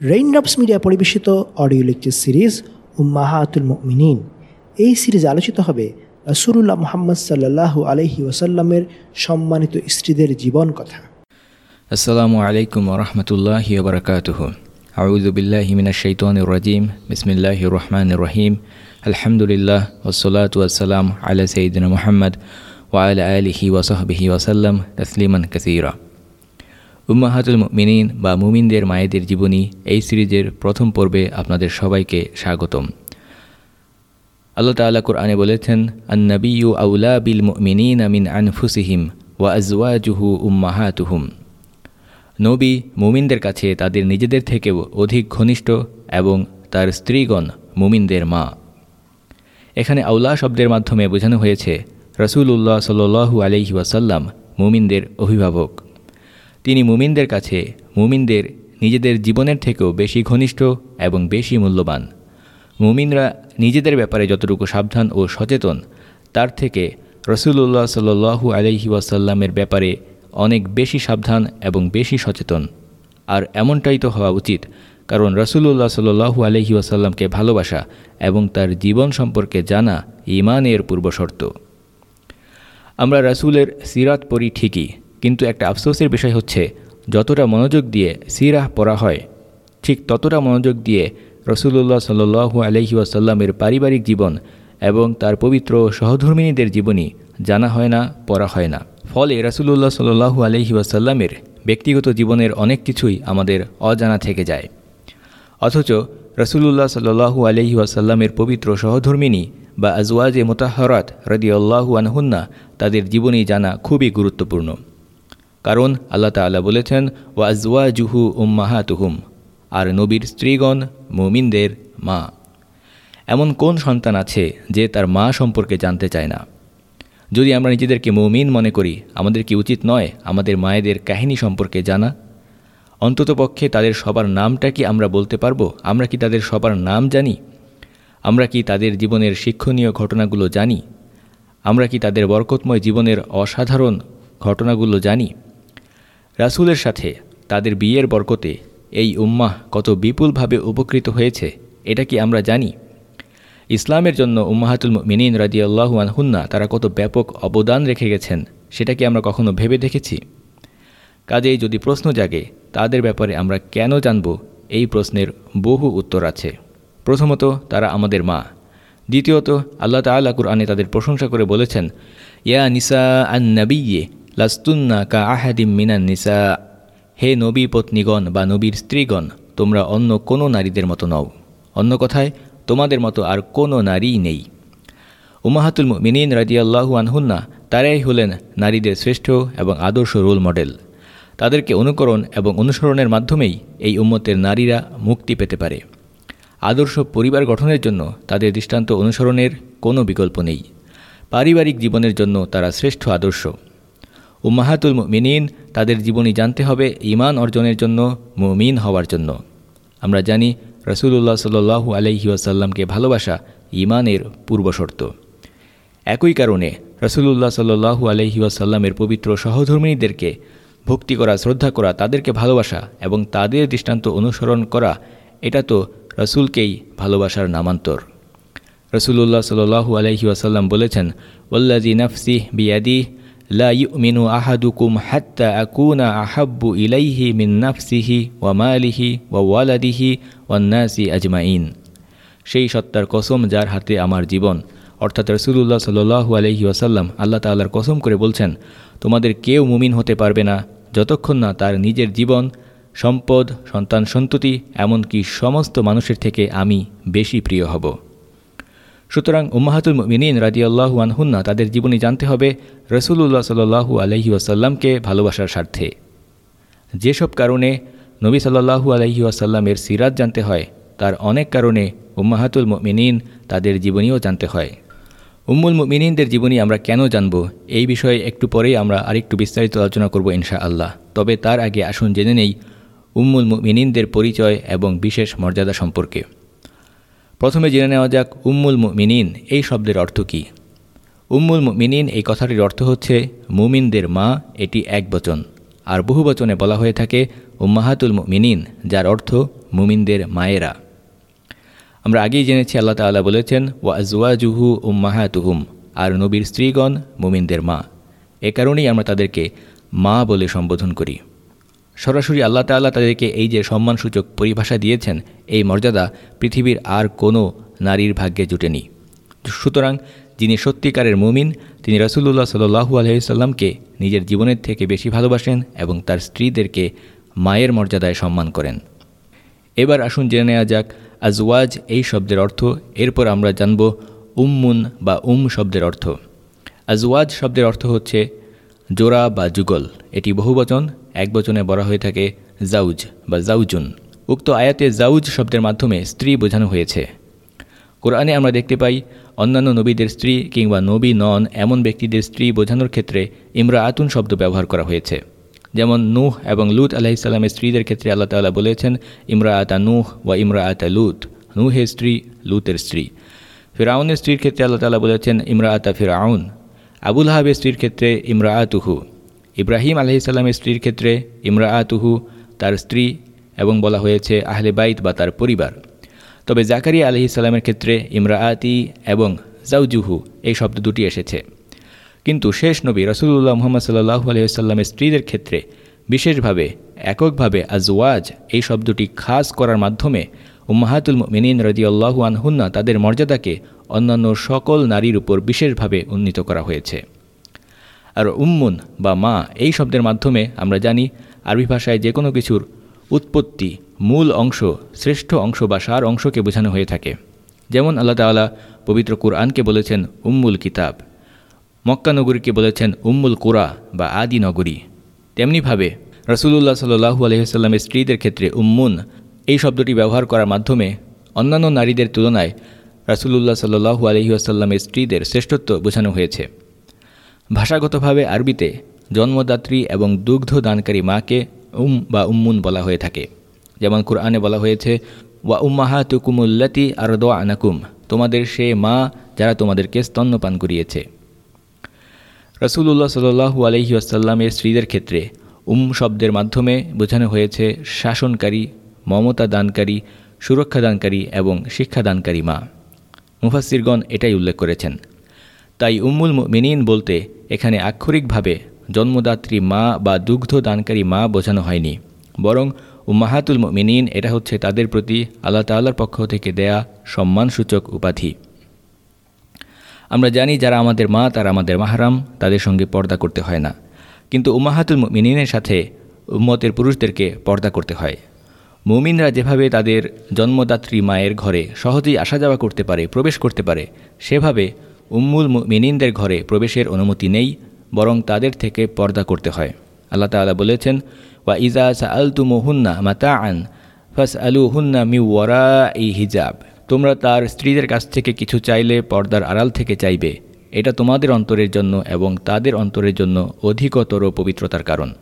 Raindrops Media পরিবেশিত audio lecture series উম্মাহাতুল মিনীন এই সিরিজ আলোচিত হবে রসুরুল্লাহ মোহাম্মদ সাল্লাহু আলহি ওসাল্লামের সম্মানিত স্ত্রীদের জীবন কথা। আসসালামু আলাইকুম রহমতুল্লাহি ওবরাকাতুহ আউযু বিল্লাহি মিনাশ শাইতানির রাজিম। বিসমিল্লাহির রহমানির রহিম। আলহামদুলিল্লাহ ওসলাতু ওয়াসসালাম আলা সাইয়্যিদিনা মুহাম্মদ ওয়া আলা আলিহি ওয়া সাহবিহি ওয়াসাল্লাম তাসলিমান কাসীরা। উম্মাহাতুল মিনীন বা মুমিনদের মায়েদের জীবনী এই সিরিজের প্রথম পর্বে আপনাদের সবাইকে স্বাগতম। আল্লাহ তাআলা কুরআনে বলেছেন আন্নাবিয়ু আউলা বিল মুমিনিন মিন আনফুসিহিম ওয়া আজওয়াজুহু উম্মাহাতুহুম। নবী মুমিনদের কাছে তাদের নিজেদের থেকেও অধিক ঘনিষ্ঠ এবং তার স্ত্রীগণ মুমিনদের মা। এখানে আউলা শব্দের মাধ্যমে বোঝানো হয়েছে রসুল্লাহ সাল্লু আলহি ওয়াসাল্লাম মুমিনদের অভিভাবক। তিনি মুমিনদের কাছে, মুমিনদের নিজেদের জীবনের থেকেও বেশি ঘনিষ্ঠ এবং বেশি মূল্যবান। মুমিনরা নিজেদের ব্যাপারে যতটুকু সাবধান ও সচেতন, তার থেকে রসুল্লাহ সাল্লু আলহি ওয়াসাল্লামের ব্যাপারে অনেক বেশি সাবধান এবং বেশি সচেতন। আর এমনটাই তো হওয়া উচিত, কারণ রসুল্লাহ সাল্লু আলহি ওয়াসাল্লামকে ভালোবাসা এবং তার জীবন সম্পর্কে জানা ইমানের পূর্বশর্ত। আমরা রাসুলের সিরাত পড়ি ঠিকই কিন্তু একটা আফসোসের বিষয় হচ্ছে, যতটা মনোযোগ দিয়ে সিরাহ পড়া হয়, ঠিক ততটা মনোযোগ দিয়ে রসুল্লাহ সাল্লু আলহি ওয়াসাল্লামের পারিবারিক জীবন এবং তার পবিত্র সহধর্মিনীদের জীবনী জানা হয় না, পড়া হয় না। ফলে রাসুলুল্লাহ সাল্লু আলহি ওয়াসাল্লামের ব্যক্তিগত জীবনের অনেক কিছুই আমাদের অজানা থেকে যায়। অথচ রসুলুল্লাহ সাল্লু আলহি ওয়াসাল্লামের পবিত্র সহধর্মিনী বা আজওয়াজে মোতাহরাত রদি আল্লাহু আনহুন্না তাদের জীবনী জানা খুবই গুরুত্বপূর্ণ। কারণ আল্লাহ তাল্লাহ বলেছেন ও আজওয়া জুহু তুহুম আর নবীর স্ত্রীগণ মুমিনদের মা। এমন কোন সন্তান আছে যে তার মা সম্পর্কে জানতে চায় না? যদি আমরা নিজেদেরকে মৌমিন মনে করি, আমাদের কি উচিত নয় আমাদের মায়েদের কাহিনী সম্পর্কে জানা? অন্ততপক্ষে তাদের সবার নামটা কি আমরা বলতে পারব? আমরা কি তাদের সবার নাম জানি? আমরা কি তাদের জীবনের শিক্ষণীয় ঘটনাগুলো জানি? আমরা কি তাদের বরকতময় জীবনের অসাধারণ ঘটনাগুলো জানি? রাসুলের সাথে তাদের বিয়ের বরকতে এই উম্মাহ কত বিপুলভাবে উপকৃত হয়েছে, এটা কি আমরা জানি? ইসলামের জন্য উম্মাহাতুল মিনীন আল্লাহু আনহুন্না তারা কত ব্যাপক অবদান রেখে গেছেন, সেটা কি আমরা কখনো ভেবে দেখেছি? কাজেই যদি প্রশ্ন জাগে, তাদের ব্যাপারে আমরা কেন জানব? এই প্রশ্নের বহু উত্তর আছে। প্রথমত, তারা আমাদের মা। দ্বিতীয়ত, আল্লাহ তাল্লা কুরআনে তাদের প্রশংসা করে বলেছেন, ইয়া নিসা আন নবীয়ে লাস্তুন্না কা আহাদিম মিনান নিসা। হে নবী পত্নীগণ বা নবীর স্ত্রীগণ, তোমরা অন্য কোনো নারীদের মতো নও। অন্য কথায়, তোমাদের মতো আর কোনো নারীই নেই। উমাহাতুল মিনীন রাজিয়াল্লাহু আনহুন্না, তারাই হলেন নারীদের শ্রেষ্ঠ এবং আদর্শ রোল মডেল। তাদেরকে অনুকরণ এবং অনুসরণের মাধ্যমেই এই উম্মতের নারীরা মুক্তি পেতে পারে। আদর্শ পরিবার গঠনের জন্য তাদের দৃষ্টান্ত অনুসরণের কোনো বিকল্প নেই। পারিবারিক জীবনের জন্য তারা শ্রেষ্ঠ আদর্শ। উম্মাহাতুল মিনীন তাদের জীবনী জানতে হবে ইমান অর্জনের জন্য, মুমিন হওয়ার জন্য। আমরা জানি রসুল্লাহ সাল্লু আলহি আসাল্লামকে ভালোবাসা ইমানের পূর্বশর্ত। একই কারণে রসুল্লাহ সাল্লু আলহি আসাল্লামের পবিত্র সহধর্মিনীদেরকে ভক্তি করা, শ্রদ্ধা করা, তাদেরকে ভালোবাসা এবং তাদের দৃষ্টান্ত অনুসরণ করা, এটা তো রসুলকেই ভালোবাসার নামান্তর। রসুল্লাহ সাল্লু আলহি আসাল্লাম বলেছেন ওল্লাজি নফসি বিয়াদি লা ইউমিনু আহাদুকুম হাত্তা আকুনা আহাব্বু ইলাইহি মিন নাফসিহি ওয়া মালিহি ওয়া ওয়ালাদিহি ওয়ান্নাসি আজমাইন সেই সত্তার কসম যার হাতে আমার জীবন। অর্থাৎ রসুল্লাহ সাল্লু আলহি ওয়াসাল্লাম আল্লাহ তাল্লার কসম করে বলছেন, তোমাদের কেউ মুমিন হতে পারবে না, যতক্ষণ না তার নিজের জীবন, সম্পদ, সন্তান সন্ততি, এমনকি সমস্ত মানুষের থেকে আমি বেশি প্রিয় হব। সুতরাং উম্মাহাতুল মিনীন রাজিয়াল্লাহু আনহুন্না তাদের জীবনী জানতে হবে রসুল্লাহ সাল্লু আলহি আসাল্লামকে ভালোবাসার স্বার্থে। যেসব কারণে নবী সাল্লাহু আলহি আসাল্লামের সিরাত জানতে হয়, তার অনেক কারণে উম্মাহাতুল মিনীন তাদের জীবনীও জানতে হয়। উম্মুল মিনীনদের জীবনী আমরা কেন জানব? এই বিষয়ে একটু পরেই আমরা আরেকটু বিস্তারিত আলোচনা করব ইনশা আল্লাহ তবে তার আগে আসুন জেনে নেই, উম্মুল মিনীনদের পরিচয় এবং বিশেষ মর্যাদা সম্পর্কে। প্রথমে জেনে নেওয়া যাক উম্মুল মিনীন এই শব্দের অর্থ কী? উম্মুল মিনীন এই কথাটির অর্থ হচ্ছে মুমিনদের মা, এটি এক বচন। আর বহু বচনে বলা হয়ে থাকে উম্মাহাতুল মিনীন যার অর্থ মুমিনদের মায়েরা। আমরা আগেই জেনেছি আল্লাহ তাআলা বলেছেন, ওয়া আজওয়াজুহু উম্মাহাতুহুম আর নবীর স্ত্রীগণ মুমিনদের মা। এ কারণেই আমরা তাদেরকে মা বলে সম্বোধন করি। সরাসরি আল্লাহ তাআলা তাদেরকে এই যে সম্মানসূচক পরিভাষা দিয়েছেন, এই মর্যাদা পৃথিবীর আর কোনো নারীর ভাগ্যে জুটেনি। সুতরাং যিনি সত্যিকারের মুমিন, তিনি রসুল্লাহ সাল্লু আলহিসাল্লামকে নিজের জীবনের থেকে বেশি ভালোবাসেন এবং তার স্ত্রীদেরকে মায়ের মর্যাদায় সম্মান করেন। এবার আসুন জেনে নেওয়া যাক আজওয়াজ এই শব্দের অর্থ। এরপর আমরা জানব উম্মুন বা উম শব্দের অর্থ। আজওয়াজ শব্দের অর্থ হচ্ছে জোড়া বা যুগল। এটি বহুবচন এক বচনে বলা হয়ে থাকে জাউজ বা জাউজুন। উক্ত আয়াতে জাউজ শব্দের মাধ্যমে স্ত্রী বোঝানো হয়েছে। কোরআনে আমরা দেখতে পাই, অন্যান্য নবীদের স্ত্রী কিংবা নবী নন এমন ব্যক্তিদের স্ত্রী বোঝানোর ক্ষেত্রে ইমরা আতুন শব্দ ব্যবহার করা হয়েছে। যেমন নুহ এবং লুত আলাহিসাল্লামের স্ত্রীদের ক্ষেত্রে আল্লাহ তাল্লাহ বলেছেন ইমরা আতা নুহ ওয়া ইমরা আতা লুত। নুহের স্ত্রী লুতের স্ত্রী। ফিরাউনের স্ত্রীর ক্ষেত্রে আল্লাহ তাল্লাহ বলেছেন ইমরা আতা ফিরাউন। আবুল হাবের স্ত্রীর ক্ষেত্রে ইমরা আতুহু ইব্রাহিম আলহিসাল্লামের স্ত্রীর ক্ষেত্রে ইমরা আতুহু তার স্ত্রী এবং বলা হয়েছে আহলে বাইত বা তার পরিবার। তবে জাকারিয়া আলহি সাল্লামের ক্ষেত্রে ইমরাআতি এবং জাউজুহু এই শব্দ দুটি এসেছে। কিন্তু শেষ নবী রসুল্লাহ মোহাম্মদ সাল্লাহু আলহিসাল্লামের স্ত্রীদের ক্ষেত্রে বিশেষভাবে, এককভাবে আজওয়াজ এই শব্দটি খাস করার মাধ্যমে উম্মাহাতুল মিনিন রদিয়াল্লাহু আনহুন্না তাদের মর্যাদাকে অন্যান্য সকল নারীর উপর বিশেষভাবে উন্নীত করা হয়েছে। আর উম্মুন বা মা এই শব্দের মাধ্যমে আমরা জানি আরবি ভাষায় যে কোনো কিছুর উৎপত্তি, মূল অংশ, শ্রেষ্ঠ অংশ বা সার অংশকে বোঝানো হয়ে থাকে। যেমন আল্লাহ তাআলা পবিত্র কুরআনকে বলেছেন, উম্মুল কিতাব। মক্কানগরীকে বলেছেন, উম্মুল কুরা বা আদি নগরী। তেমনিভাবে রসুল্লাহ সাল্লু আলহিহাস্লামের স্ত্রীদের ক্ষেত্রে উম্মুন এই শব্দটি ব্যবহার করার মাধ্যমে অন্যান্য নারীদের তুলনায় রাসুলুল্লাহ সাল্লু আলহিহাস্লামের স্ত্রীদের শ্রেষ্ঠত্ব বোঝানো হয়েছে। ভাষাগতভাবে আরবিতে জন্মদাত্রী এবং দুগ্ধ দানকারী মাকে উম বা উম্মুন বলা হয়ে থাকে। যেমন কুরআনে বলা হয়েছে, ওয়া উম্মাহা তুকুমুল্লাতি আর দোয়া আনাকুম তোমাদের সে মা যারা তোমাদেরকে স্তন্যপান করিয়েছে। রসুল্লাহ সাল্লু আলহি আসাল্লামের স্ত্রীদের ক্ষেত্রে উম শব্দের মাধ্যমে বোঝানো হয়েছে, শাসনকারী মমতা দানকারী সুরক্ষা দানকারী এবং শিক্ষাদানকারী মা। মুফাসিরগণ এটাই উল্লেখ করেছেন। তাই উম্মুল মিনীন বলতে এখানে আক্ষরিকভাবে জন্মদাত্রী মা বা দুগ্ধ দানকারী মা বোঝানো হয়নি। বরং উম্মাহাতুল মিনীন এটা হচ্ছে তাদের প্রতি আল্লাহ তাল্লার পক্ষ থেকে দেয়া সম্মানসূচক উপাধি। আমরা জানি যারা আমাদের মা তারা আমাদের মাহারাম, তাদের সঙ্গে পর্দা করতে হয় না। কিন্তু উম্মাহাতুল মিনীনের সাথে উম্মতের পুরুষদেরকে পর্দা করতে হয়। মুমিনরা যেভাবে তাদের জন্মদাত্রী মায়ের ঘরে সহজেই আসা যাওয়া করতে পারে, প্রবেশ করতে পারে, সেভাবে উম্মুল মিনিনদের ঘরে প্রবেশের অনুমতি নেই, বরং তাদের থেকে পর্দা করতে হয়। আল্লাহ তালা বলেছেন, ওয়া ইজা সা আলতু মোহুন্না মাতা আন ফাস আলু হুন্না মি ওয়ারা ই হিজাব। তোমরা তার স্ত্রীদের কাছ থেকে কিছু চাইলে পর্দার আড়াল থেকে চাইবে। এটা তোমাদের অন্তরের জন্য এবং তাদের অন্তরের জন্য অধিকতর পবিত্রতার কারণ।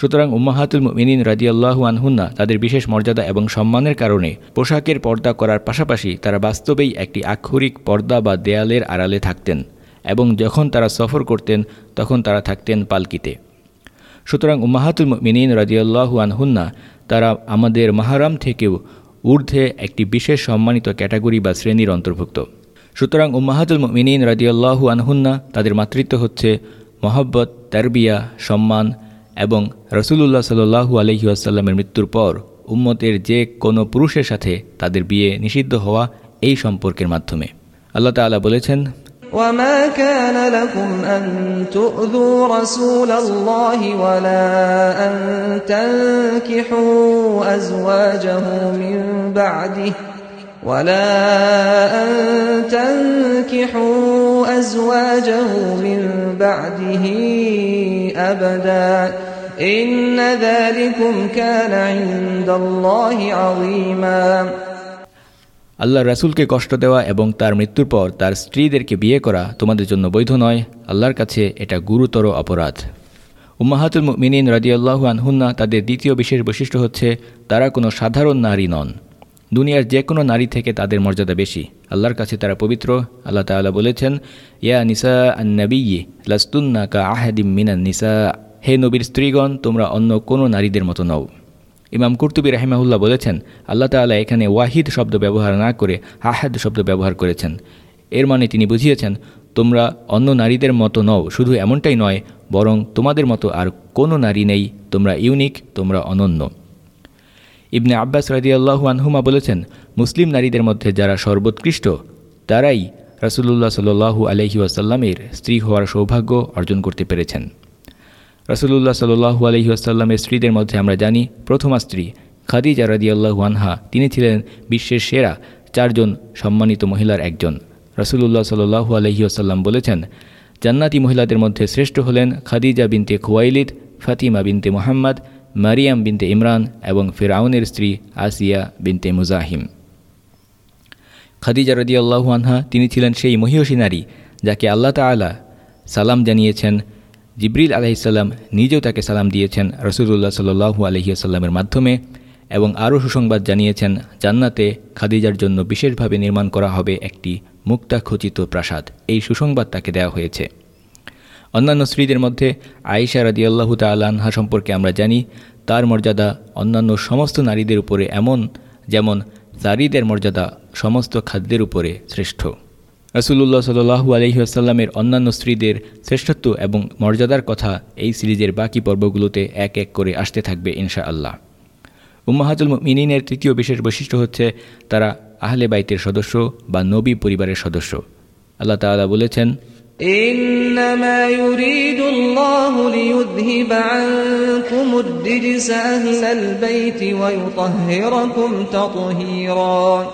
সুতরাং উম্মাহাতুল মিনিন রাজিয়াল্লাহু আনহুন্না তাদের বিশেষ মর্যাদা এবং সম্মানের কারণে পোশাকের পর্দা করার পাশাপাশি তারা বাস্তবেই একটি আক্ষরিক পর্দা বা দেয়ালের আড়ালে থাকতেন এবং যখন তারা সফর করতেন, তখন তারা থাকতেন পালকিতে। সুতরাং উম্মাহাতুল মিনিন রাজিয়াল্লাহু আনহুন্না তারা আমাদের মাহারাম থেকেও ঊর্ধ্বে একটি বিশেষ সম্মানিত ক্যাটাগরি বা শ্রেণির অন্তর্ভুক্ত। সুতরাং উম্মাহাতুল মিনিন রাজিয়াল্লাহু আনহুন্না তাদের মাতৃত্ব হচ্ছে মহব্বত, তারবিয়া, সম্মান এবং রসুল্লাহ সাল্লু আলহি আসাল্লামের মৃত্যুর পর উম্মতের যে কোনো পুরুষের সাথে তাদের বিয়ে নিষিদ্ধ হওয়া এই সম্পর্কের মাধ্যমে আল্লাহ তালা বলেছেন وما كان لكم أن تؤذوا رسول الله ولا أن تنكحوا أزواجه من بعده ولا أن تنكحوا أزواجه من بعده أبدا إن ذلكم كان عند الله عظيما আল্লাহ রাসুলকে কষ্ট দেওয়া এবং তার মৃত্যুর পর তার স্ত্রীদেরকে বিয়ে করা তোমাদের জন্য বৈধ নয় আল্লাহর কাছে এটা গুরুতর অপরাধ উম্মাহাতুল মিনিন রাজিয়াল্লাহু আনহুন্না তাদের দ্বিতীয় বিশেষ বৈশিষ্ট্য হচ্ছে তারা কোনো সাধারণ নারী নন দুনিয়ার যে কোনো নারী থেকে তাদের মর্যাদা বেশি। আল্লাহর কাছে তারা পবিত্র। আল্লাহ তাআলা বলেছেন, ইয়া নিসা আন্নবী লাস্তুন্না কা আহাদিম মিনান নিসা। হে নবীর স্ত্রীগণ, তোমরা অন্য কোনো নারীদের মতো নও। ইমাম কুর্তুবী রাহিমাহুল্লাহ বলেছেন, আল্লাহ তাআলা এখানে ওয়াহিদ শব্দ ব্যবহার না করে আহাদ শব্দ ব্যবহার করেছেন। এর মানে তিনি বুঝিয়েছেন, তোমরা অন্য নারীদের মতো নও, শুধু এমনটাই নয়, বরং তোমাদের মতো আর কোনো নারী নেই। তোমরা ইউনিক, তোমরা অনন্য। ইবনে আব্বাস রাদিয়াল্লাহু আনহুমা বলেছেন, মুসলিম নারীদের মধ্যে যারা সর্বোৎকৃষ্ট, তারাই রাসুলুল্লাহ সাল্লু আলহি ওয়াসাল্লামের স্ত্রী হওয়ার সৌভাগ্য অর্জন করতে পেরেছেন। রাসুলুল্লাহ সাল্লু আলহি আসাল্লামের স্ত্রীদের মধ্যে আমরা জানি, প্রথমা স্ত্রী খাদিজা রাদিয়াল্লাহু আনহা, তিনি ছিলেন বিশ্বের সেরা চারজন সম্মানিত মহিলার একজন। রাসুলুল্লাহ সাল্লু আলহি আসাল্লাম বলেছেন, জান্নাতি মহিলাদের মধ্যে শ্রেষ্ঠ হলেন খাদিজা বিনতে খুয়াইলিদ ফাতিমা বিনতে মোহাম্মদ মারিয়াম বিনতে ইমরান এবং ফেরাউনের স্ত্রী আসিয়া বিনতে মুজাহিম। খাদিজা রদিয়াল্লাহু আনহা, তিনি ছিলেন সেই মহিষী নারী যাকে আল্লাহ তালা সালাম জানিয়েছেন, জিব্রিল আলহিসাল্লাম নিজেও তাকে সালাম দিয়েছেন রসুল্লাহ সাল্লু আলহিয়াসাল্লামের মাধ্যমে এবং আরও সুসংবাদ জানিয়েছেন, জান্নাতে খাদিজার জন্য বিশেষভাবে নির্মাণ করা হবে একটি মুক্তাখচিত প্রাসাদ। এই সুসংবাদ তাকে দেওয়া হয়েছে। অন্যান্য স্ত্রীদের মধ্যে আয়েশা রাদিয়াল্লাহু তাল্লাহা সম্পর্কে আমরা জানি, তার মর্যাদা অন্যান্য সমস্ত নারীদের উপরে এমন, যেমন জারিদের মর্যাদা সমস্ত খাদ্যের উপরে শ্রেষ্ঠ। রসুল্লাহ সাল্লু আলহিহাসাল্লামের অন্যান্য স্ত্রীদের শ্রেষ্ঠত্ব এবং মর্যাদার কথা এই সিরিজের বাকি পর্বগুলোতে এক এক করে আসতে থাকবে ইনশা আল্লাহ উম্মাহাতুল মিনিনের তৃতীয় বিশেষ বৈশিষ্ট্য হচ্ছে তারা আহলে বাইতের সদস্য বা নবী পরিবারের সদস্য। আল্লাহ তালা বলেছেন إنما يريد الله ليذهب عنكم الرجس أهل البيت ويطهركم تطهيرا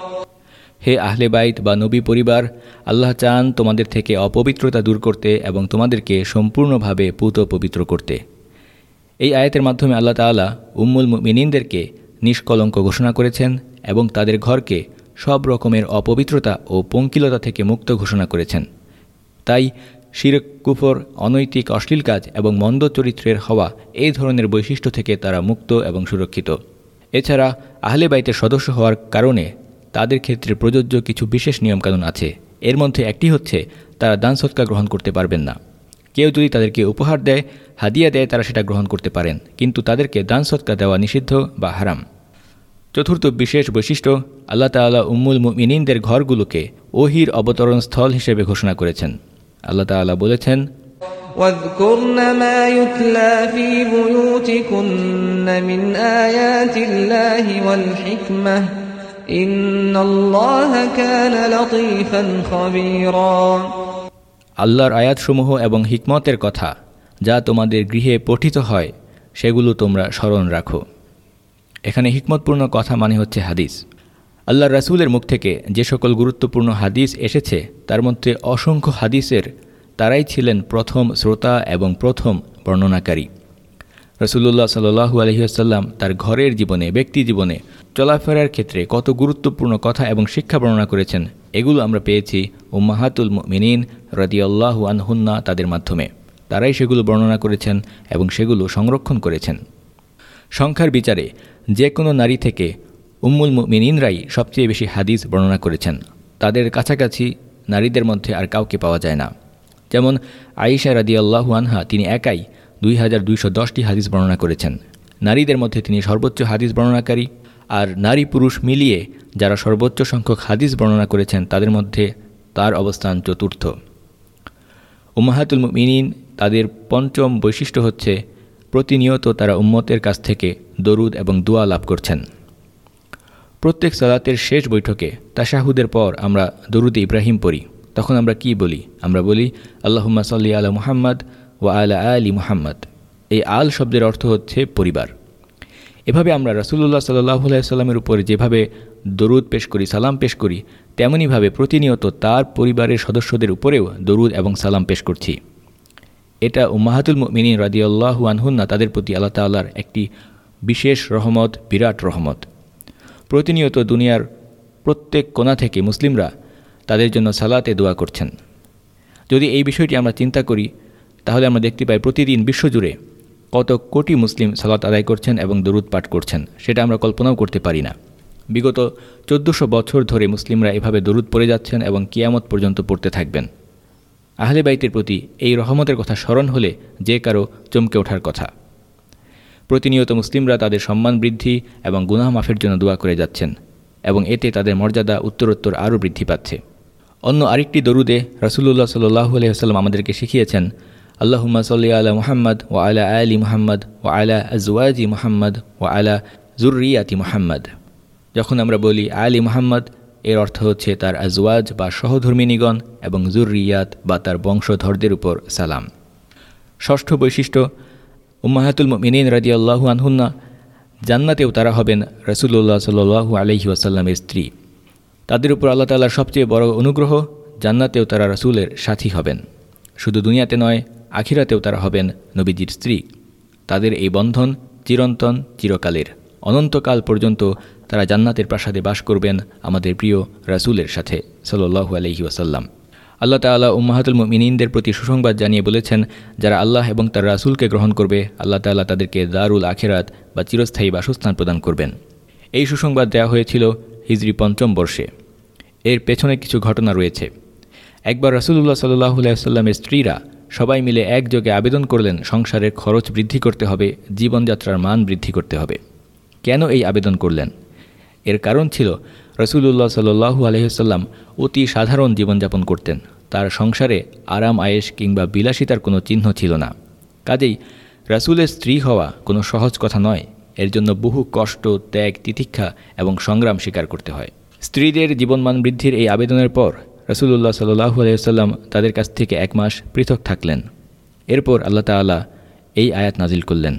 হে আহলে বাইত বা নবী পরিবার আল্লাহ চান তোমাদের থেকে অপবিত্রতা দূর করতে এবং তোমাদেরকে সম্পূর্ণভাবে পুত পবিত্র করতে এই আয়াতের মাধ্যমে আল্লাহ তাআলা উম্মুল মিনিনদেরকে নিষ্কলঙ্ক ঘোষণা করেছেন এবং তাদের ঘরকে সব রকমের অপবিত্রতা ও পঙ্কিলতা থেকে মুক্ত ঘোষণা করেছেন তাই শিরক, কুফর, অনৈতিক, অশ্লীল কাজ এবং মন্দ চরিত্রের হওয়া এই ধরনের বৈশিষ্ট্য থেকে তারা মুক্ত এবং সুরক্ষিত। এছাড়া আহলে বাইতের সদস্য হওয়ার কারণে তাদের ক্ষেত্রে প্রযোজ্য কিছু বিশেষ নিয়মকানুন আছে। এর মধ্যে একটি হচ্ছে, তারা দান সৎকার গ্রহণ করতে পারবেন না। কেউ যদি তাদেরকে উপহার দেয়, হাদিয়া দেয়, তারা সেটা গ্রহণ করতে পারেন, কিন্তু তাদেরকে দান সৎকার দেওয়া নিষিদ্ধ বা হারাম। চতুর্থ বিশেষ বৈশিষ্ট্য, আল্লাহ তাল্লাহ উম্মুল মিনিনদের ঘরগুলোকে ওহির অবতরণ স্থল হিসেবে ঘোষণা করেছেন। আল্লাহ তাল্লাহ বলেছেন واذكرن ما يتلى في بيوتكن من آيات الله والحكمة إن الله كان لطيفا خبيرا আল্লাহর আয়াতসমূহ এবং হিকমতের কথা যা তোমাদের গৃহে পঠিত হয় সেগুলো তোমরা স্মরণ রাখো এখানে হিকমতপূর্ণ কথা মানে হচ্ছে হাদিস আল্লাহ রাসুলের মুখ থেকে যে সকল গুরুত্বপূর্ণ হাদিস এসেছে, তার মধ্যে অসংখ্য হাদিসের তারাই ছিলেন প্রথম শ্রোতা এবং প্রথম বর্ণনাকারী। রসুল্লাহ সাল্লু আলহিহাসাল্লাম তার ঘরের জীবনে, ব্যক্তি জীবনে, চলাফেরার ক্ষেত্রে কত গুরুত্বপূর্ণ কথা এবং শিক্ষা বর্ণনা করেছেন, এগুলো আমরা পেয়েছি ও উম্মাহাতুল মিনিন রদিয়াল্লাহু আনহুন্না তাদের মাধ্যমে। তারাই সেগুলো বর্ণনা করেছেন এবং সেগুলো সংরক্ষণ করেছেন। সংখ্যার বিচারে যে কোনো নারী থেকে উম্মুল মিনিনরাই সবচেয়ে বেশি হাদিস বর্ণনা করেছেন। তাদের কাছাকাছি নারীদের মধ্যে আর কাউকে পাওয়া যায় না। যেমন আয়েশা রাদিয়াল্লাহু আনহা, তিনি একাই দুই হাজার দুইশো দশটি হাদিস বর্ণনা করেছেন। নারীদের মধ্যে তিনি সর্বোচ্চ হাদিস বর্ণনাকারী। আর নারী পুরুষ মিলিয়ে যারা সর্বোচ্চ সংখ্যক হাদিস বর্ণনা করেছেন, তাদের মধ্যে তার অবস্থান চতুর্থ। উম্মাহাতুল মিনিন তাদের পঞ্চম বৈশিষ্ট্য হচ্ছে, প্রতিনিয়ত তারা উম্মতের কাছ থেকে দরুদ এবং দোয়া লাভ করছেন। প্রত্যেক সালাতের শেষ বৈঠকে তাশাহুদের পর আমরা দরুদ ইব্রাহিম পড়ি। তখন আমরা কি বলি? আমরা বলি, আল্লাহুম্মা সাল্লি আলা মুহাম্মদ ওয়া আলা আলী মুহাম্মদ। এই আল শব্দের অর্থ হচ্ছে পরিবার। এভাবে আমরা রাসুল্লাহ সাল্লাহ সাল্লামের উপর যেভাবে দরুদ পেশ করি, সালাম পেশ করি তেমনইভাবে প্রতিনিয়ত তার পরিবারের সদস্যদের উপরেও দরুদ এবং সালাম পেশ করছি। এটা উম্মাহাতুল মিনী রাদিয়াল্লাহু আনহুন্না তাদের প্রতি আল্লাহ তাল্লাহর একটি বিশেষ রহমত, বিরাট রহমত। প্রতিনিয়ত দুনিয়ার প্রত্যেক কোণা থেকে মুসলিমরা তাদের জন্য সালাতে দোয়া করছেন। যদি এই বিষয়টি আমরা চিন্তা করি, তাহলে আমরা দেখতে পাই প্রতিদিন বিশ্বজুড়ে কত কোটি মুসলিম সালাত আদায় করছেন এবং দরুদ পাঠ করছেন, সেটা আমরা কল্পনাও করতে পারি না। বিগত চোদ্দোশো বছর ধরে মুসলিমরা এভাবে দরুদ পড়ে যাচ্ছেন এবং কিয়ামত পর্যন্ত পড়তে থাকবেন। আহলে বাইতের প্রতি এই রহমতের কথা স্মরণ হলে যে কারও চমকে ওঠার কথা। প্রতিনিয়ত মুসলিমরা তাদের সম্মান বৃদ্ধি এবং গুনাহ মাফের জন্য দোয়া করে যাচ্ছেন এবং এতে তাদের মর্যাদা উত্তরোত্তর আরও বৃদ্ধি পাচ্ছে। অন্য আরেকটি দরুদে রাসুলুল্লাহ সাল্লাহ আলহিহাস্লাম আমাদেরকে শিখিয়েছেন, আল্লাহুম্মা সাল্লি আলা মুহাম্মদ ও আলা আলী মুহাম্মদ ও আলা আজওয়াজি মুহাম্মদ ও আলা জুরিয়াতি মুহাম্মদ। যখন আমরা বলি আলী মুহাম্মদ, এর অর্থ হচ্ছে তার আজওয়াজ বা সহধর্মিনীগণ এবং জুরিয়াত বা তার বংশধরদের উপর সালাম। ষষ্ঠ বৈশিষ্ট্য উম্মাহাতুল মিনীন রাজি আল্লাহু আনহুন্না জান্নাতেও তারা হবেন রসুল্লাহ সাল্লু আলহি আসাল্লামের স্ত্রী। তাদের উপর আল্লাহ তাল্লার সবচেয়ে বড় অনুগ্রহ জান্নাতেও তারা রসুলের সাথী হবেন। শুধু দুনিয়াতে নয় আখিরাতেও তারা হবেন নবীজির স্ত্রী। তাদের এই বন্ধন চিরন্তন, চিরকালের। অনন্তকাল পর্যন্ত তারা জান্নাতের প্রাসাদে বাস করবেন আমাদের প্রিয় রাসুলের সাথে সাল্লু আলহি ওয়াসাল্লাম। আল্লাহ তাল্লাহ উম্মাহাতুল মিনীনদের প্রতি সুসংবাদ জানিয়ে বলেছেন, যারা আল্লাহ এবং তার রাসুলকে গ্রহণ করবে, আল্লাহ তাল্লাহ তাদেরকে দারুল আখেরাত বা চিরস্থায়ী বাসস্থান প্রদান করবেন। এই সুসংবাদ দেওয়া হয়েছিল হিজরি পঞ্চম বর্ষে। এর পেছনে কিছু ঘটনা রয়েছে। একবার রাসুলুল্লাহ সাল্লাইসাল্লামের স্ত্রীরা সবাই মিলে একযোগে আবেদন করলেন, সংসারের খরচ বৃদ্ধি করতে হবে, জীবনযাত্রার মান বৃদ্ধি করতে হবে। কেন এই আবেদন করলেন? এর কারণ ছিল রসুল্লাহ সাল্লু আলহিহাল্লাম অতি সাধারণ জীবনযাপন করতেন। তার সংসারে আরাম আয়েস কিংবা বিলাসিতার কোনো চিহ্ন ছিল না। কাজেই রাসুলের স্ত্রী হওয়া কোনো সহজ কথা নয়। এর জন্য বহু কষ্ট, ত্যাগ, তিতিক্ষা এবং সংগ্রাম স্বীকার করতে হয়। স্ত্রীদের জীবনমান বৃদ্ধির এই আবেদনের পর রসুল্লাহ সাল্লু আলহিহাল্লাম তাদের কাছ থেকে এক মাস পৃথক থাকলেন। এরপর আল্লাহ তাল্লাহ এই আয়াত নাজিল করলেন।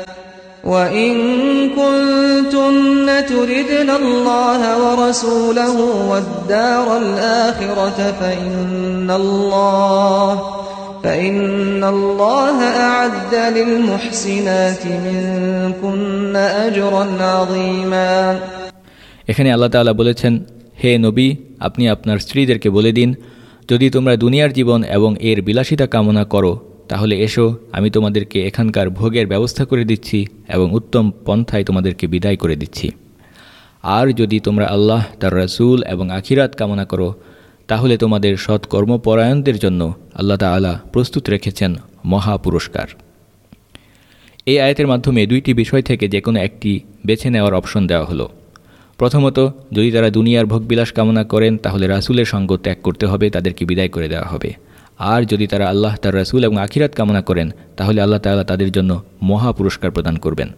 وَإِن كُنتُنَّ تُرِدْنَ اللَّهَ وَرَسُولَهُ وَالدَّارَ الْآخِرَةَ فَإِنَّ اللَّهَ فَإِنَّ اللَّهَ أَعَدَّ لِلْمُحْسِنَاتِ مِنكُنَّ أَجْرًا عَظِيمًا এখানে আল্লাহ তাআলা বলেছেন হে নবী আপনি আপনার স্ত্রীদেরকে বলে দিন যদি তোমরা দুনিয়ার জীবন এবং এর বিলাসিতা কামনা করো তাহলে এসো, আমি তোমাদেরকে এখানকার ভোগের ব্যবস্থা করে দিচ্ছি এবং উত্তম পন্থায় তোমাদেরকে বিদায় করে দিচ্ছি। আর যদি তোমরা আল্লাহ, তার রাসুল এবং আখিরাত কামনা করো, তাহলে তোমাদের সৎ কর্মপরায়ণদের জন্য আল্লাহ তালা প্রস্তুত রেখেছেন মহা পুরস্কার। এই আয়াতের মাধ্যমে দুইটি বিষয় থেকে যে কোনো একটি বেছে নেওয়ার অপশন দেওয়া হলো। প্রথমত, যদি তারা দুনিয়ার ভোগবিলাস কামনা করেন, তাহলে রাসুলের সঙ্গ ত্যাগ করতে হবে, তাদেরকে বিদায় করে দেওয়া হবে। আর যদি তারা আল্লাহ তার রাসুল এবং আখিরাত কামনা করেন, তাহলে আল্লাহ তাল্লাহ তাদের জন্য মহা পুরস্কার প্রদান করবেন।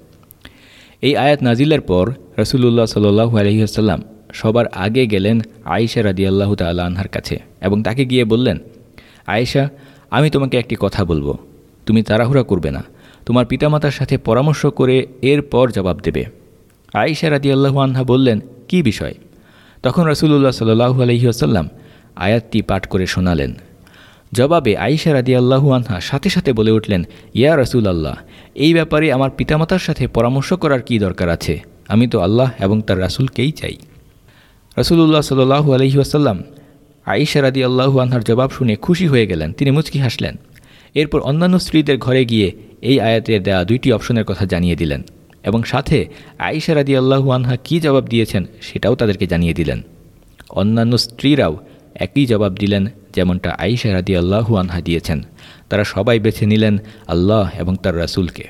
এই আয়াত নাজিলের পর রসুল্লাহ সাল্লু আলহিহাসাল্লাম সবার আগে গেলেন আয়েশা রাদি আল্লাহ তাল্লাহ আনহার কাছে এবং তাকে গিয়ে বললেন, আয়েশা, আমি তোমাকে একটি কথা বলব। তুমি তাড়াহুড়া করবে না। তোমার পিতামাতার সাথে পরামর্শ করে এরপর জবাব দেবে। আয়েশা রাদি আল্লাহু আনহা বললেন, কি বিষয়? তখন রসুল্লাহ সাল্লু আলহিহাসাল্লাম আয়াতটি পাঠ করে শোনালেন। জবাবে আইসা রাদি আল্লাহু আনহা সাথে সাথে বলে উঠলেন, ইয়া রসুল আল্লাহ এই ব্যাপারে আমার পিতামাতার সাথে পরামর্শ করার কি দরকার আছে? আমি তো আল্লাহ এবং তার রাসুলকেই চাই। রসুল্লাহ সাল্লু আলহি আসাল্লাম আইসা রাদি আল্লাহু আনহার জবাব শুনে খুশি হয়ে গেলেন। তিনি মুচকি হাসলেন। এরপর অন্যান্য স্ত্রীদের ঘরে গিয়ে এই আয়াতের দেয়া দুইটি অপশনের কথা জানিয়ে দিলেন এবং সাথে আইসা রাদি আল্লাহু আনহা কী জবাব দিয়েছেন সেটাও তাদেরকে জানিয়ে দিলেন। অন্যান্য স্ত্রীরাও একই জবাব দিলেন যেমনটা আইসা রাদি আল্লাহু আনহা দিয়েছেন, তারা সবাই বেছে নিলেন আল্লাহ এবং তার রাসুলকে।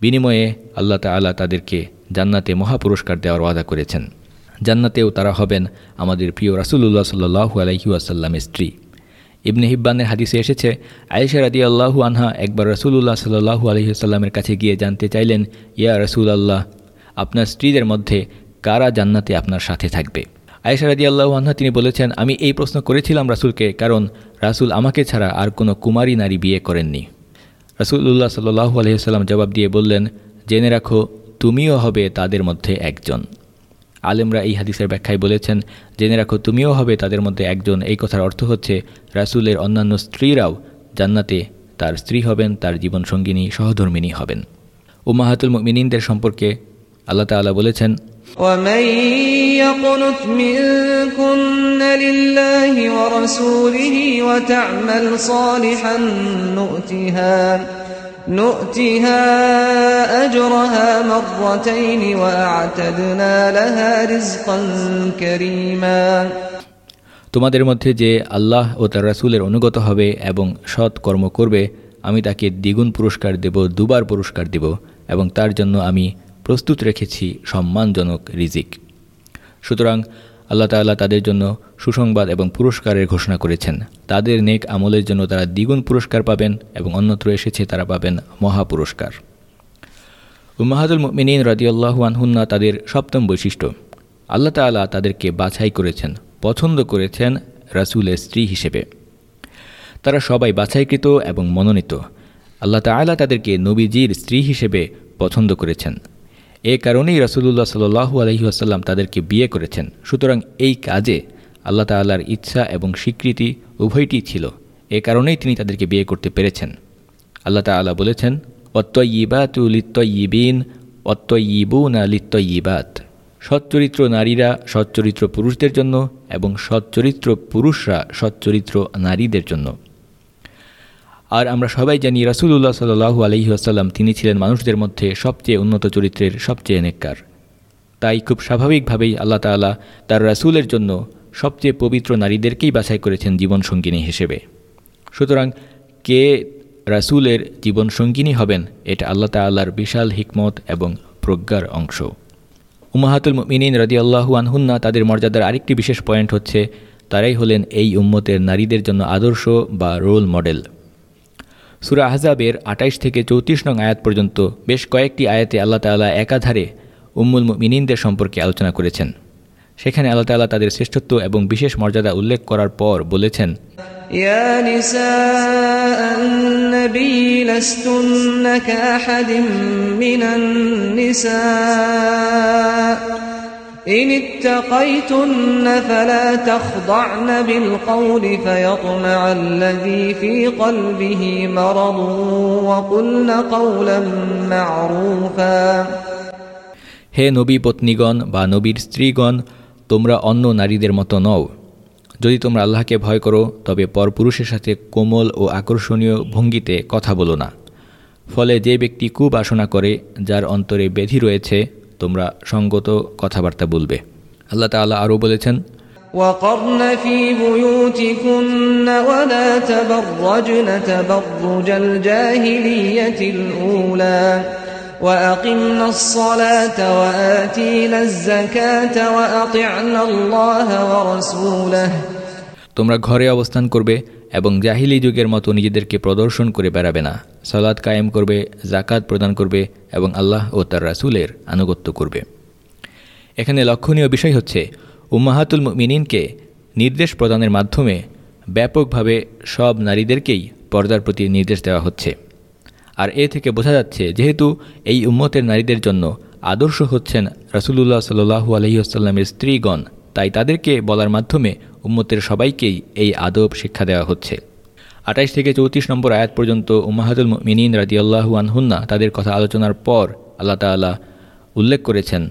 বিনিময়ে আল্লাহ তালা তাদেরকে জান্নাতে মহাপুরস্কার দেওয়ার ওয়াদা করেছেন। জান্নাতেও তারা হবেন আমাদের প্রিয় রাসুল্লাহ সাল্লু আলহিউসাল্লামের স্ত্রী। ইবনে হিব্বানের হাদিসে এসেছে, আয়েশা রাদি আল্লাহু আনহা একবার রসুল্লাহ সাল্লু আলহিহাস্লামের কাছে গিয়ে জানতে চাইলেন, ইয়া রসুল আল্লাহ আপনার স্ত্রীদের মধ্যে কারা জান্নাতে আপনার সাথে থাকবে? আয়েশা রাজি আল্লাহ আনহা তিনি বলেছেন, আমি এই প্রশ্ন করেছিলাম রাসুলকে, কারণ রাসুল আমাকে ছাড়া আর কোনো কুমারী নারী বিয়ে করেননি। রাসুল্লাহ সাল্লু আলহিহাল্লাম জবাব দিয়ে বললেন, জেনে রাখো, তুমিও হবে তাদের মধ্যে একজন। আলেমরা এই হাদিসের ব্যাখ্যায় বলেছেন, জেনে রাখো, তুমিও হবে তাদের মধ্যে একজন। এই কথার অর্থ হচ্ছে, রাসুলের অন্যান্য স্ত্রীরাও জান্নাতে তার স্ত্রী হবেন, তার জীবনসঙ্গিনী সহধর্মিনী হবেন। উমাহাতুল মিনীনদের সম্পর্কে আল্লাহ তালা বলেছেন ومن يقنت منكن لله ورسوله وتعمل صالحا نؤتها نؤتها أجرها مرتين وأعتدنا لها رزقا كريما তোমাদের মধ্যে যে আল্লাহ ও তার রাসূলের অনুগত হবে এবং সৎ কর্ম করবে আমি তাকে দ্বিগুণ পুরস্কার দেব দুবার পুরস্কার দেব এবং তার জন্য আমি প্রস্তুত রেখেছি সম্মানজনক রিজিক। সুতরাং আল্লাহ তাআলা তাদের জন্য সুসংবাদ এবং পুরস্কারের ঘোষণা করেছেন। তাদের নেক আমলের জন্য তারা দ্বিগুণ পুরস্কার পাবেন এবং অন্যত্র এসেছে তারা পাবেন মহা পুরস্কার উম্মাহাদুল মিনীন রাদিয়াল্লাহু আনহুন্না তাদের সপ্তম বৈশিষ্ট্য। আল্লাহ তাআলা তাদেরকে বাছাই করেছেন, পছন্দ করেছেন রাসূলের স্ত্রী হিসেবে। তারা সবাই বাছাইকৃত এবং মনোনীত। আল্লাহ তাআলা তাদেরকে নবীজির স্ত্রী হিসেবে পছন্দ করেছেন। এ কারণেই রাসূলুল্লাহ সাল্লাল্লাহু আলাইহি ওয়াসাল্লাম তাদেরকে বিয়ে করেছেন। সুতরাং এই কাজে আল্লাহ তাআলার ইচ্ছা এবং স্বীকৃতি উভয়টি ছিল। এ কারণেই তিনি তাদেরকে বিয়ে করতে পেরেছেন। আল্লাহ তাআলা বলেছেন, অত্তয়িবাতু লিত্তয়িবিন, অত্তয়িবুনা লিত্তয়িবাত। সচ্চরিত্র নারীরা সচ্চরিত্র পুরুষদের জন্য এবং সচ্চরিত্র পুরুষরা সচ্চরিত্র নারীদের জন্য। আর আমরা সবাই জানি রাসুলুল্লাহ সাল্লু আলহি আসাল্লাম তিনি ছিলেন মানুষদের মধ্যে সবচেয়ে উন্নত চরিত্রের সবচেয়ে নেককার। তাই খুব স্বাভাবিকভাবেই আল্লাহ তাআলা তার রাসূলের জন্য সবচেয়ে পবিত্র নারীদেরকেই বাছাই করেছেন জীবনসঙ্গিনী হিসেবে। সুতরাং কে রাসূলের জীবনসঙ্গিনী হবেন, এটা আল্লাহ তাআলার বিশাল হিকমত এবং প্রজ্ঞার অংশ। উমাহাতুল মিনিন রাদি আল্লাহু আনহুন্না তাদের মর্যাদার আরেকটি বিশেষ পয়েন্ট হচ্ছে, তারাই হলেন এই উম্মতের নারীদের জন্য আদর্শ বা রোল মডেল। সুরা আহজাবের আটাইশ থেকে চৌত্রিশ নং আয়াত পর্যন্ত বেশ কয়েকটি আয়াতে আল্লাহ তাল্লাহ একাধারে উম্মুল মিনিনদের সম্পর্কে আলোচনা করেছেন। সেখানে আল্লাহ তাল্লাহ তাদের শ্রেষ্ঠত্ব এবং বিশেষ মর্যাদা উল্লেখ করার পর বলেছেন يا إن اتقيتن فلا تخضعن بالقول فيطمع الذي في قلبه مرض وقلن قولا معروفا হে নবী পত্নীগণ বা নবীর স্ত্রীগণ তোমরা অন্য নারীদের মতো নও যদি তোমরা আল্লাহকে ভয় করো তবে পরপুরুষের সাথে কোমল ও আকর্ষণীয় ভঙ্গিতে কথা বলো না ফলে যে ব্যক্তি কুবাসনা করে যার অন্তরে ব্যাধি রয়েছে তোমরা সঙ্গত কথাবার্তা বলবে আল্লাহ তাআলা আরও বলেছেন وقرن في بيوتكن ولا تبرجن تبرج الجاهلية الأولى وأقمنا الصلاة وآتينا الزكاة وأطعنا الله ورسوله তোমরা ঘরে অবস্থান করবে এবং জাহিলি যুগের মতো নিজেদেরকে প্রদর্শন করে বেড়াবে না। সালাদ কায়েম করবে জাকাত প্রদান করবে এবং আল্লাহ ও তার রাসুলের আনুগত্য করবে। এখানে লক্ষণীয় বিষয় হচ্ছে, উম্মাহাতুল মিনিনকে নির্দেশ প্রদানের মাধ্যমে ব্যাপকভাবে সব নারীদেরকেই পর্দার প্রতি নির্দেশ দেওয়া হচ্ছে। আর এ থেকে বোঝা যাচ্ছে, যেহেতু এই উম্মতের নারীদের জন্য আদর্শ হচ্ছেন রাসুলুল্লাহ সাল্লু আলহিউসাল্লামের স্ত্রীগণ, তাই তাদেরকে বলার মাধ্যমে উম্মতের সবাইকেই এই আদব শিক্ষা দেওয়া হচ্ছে আঠাইশ থেকে চৌত্রিশ নম্বর আয়াত পর্যন্ত উম্মাহাদুল মিনিন রাদিয়াল্লাহু আনহুন্না তাদের কথা আলোচনার পর আল্লাহ তাআলা উল্লেখ করেছেন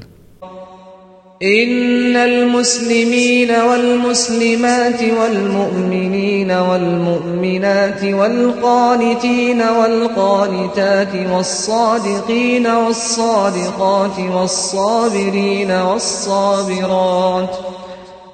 إن المسلمين والمسلمات والمؤمنين والمؤمنات والقانتين والقانتات والصادقين والصادقات والصابرين والصابرات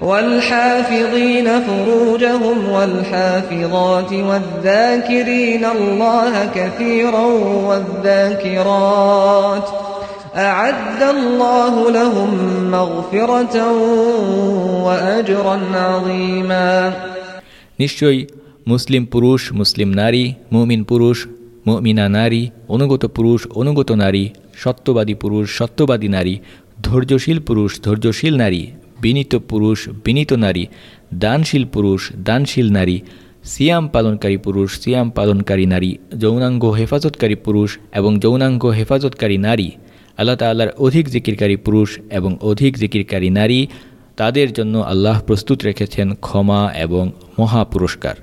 والحافظين فروجهم والحافظات والذاكرين الله كثيرا والذاكرات أعد الله لهم مغفرة وأجرا عظيما নিশ্চয়ই মুসলিম পুরুষ মুসলিম নারী মুমিন পুরুষ মুমিনা নারী অনুগত পুরুষ অনুগত নারী সত্যবাদী পুরুষ সত্যবাদী নারী ধৈর্যশীল পুরুষ ধৈর্যশীল নারী বিনীত পুরুষ, বিনীত নারী, দানশীল পুরুষ, দানশীল নারী, সিয়াম পালনকারী পুরুষ, সিয়াম পালনকারী নারী, যৌনাঙ্গ হেফাজতকারী পুরুষ এবং যৌনাঙ্গ হেফাজতকারী নারী। আল্লাহ তাল্লাহর অধিক জিকিরকারী পুরুষ এবং অধিক জিকিরকারী নারী তাদের জন্য আল্লাহ প্রস্তুত রেখেছেন ক্ষমা এবং মহা পুরস্কার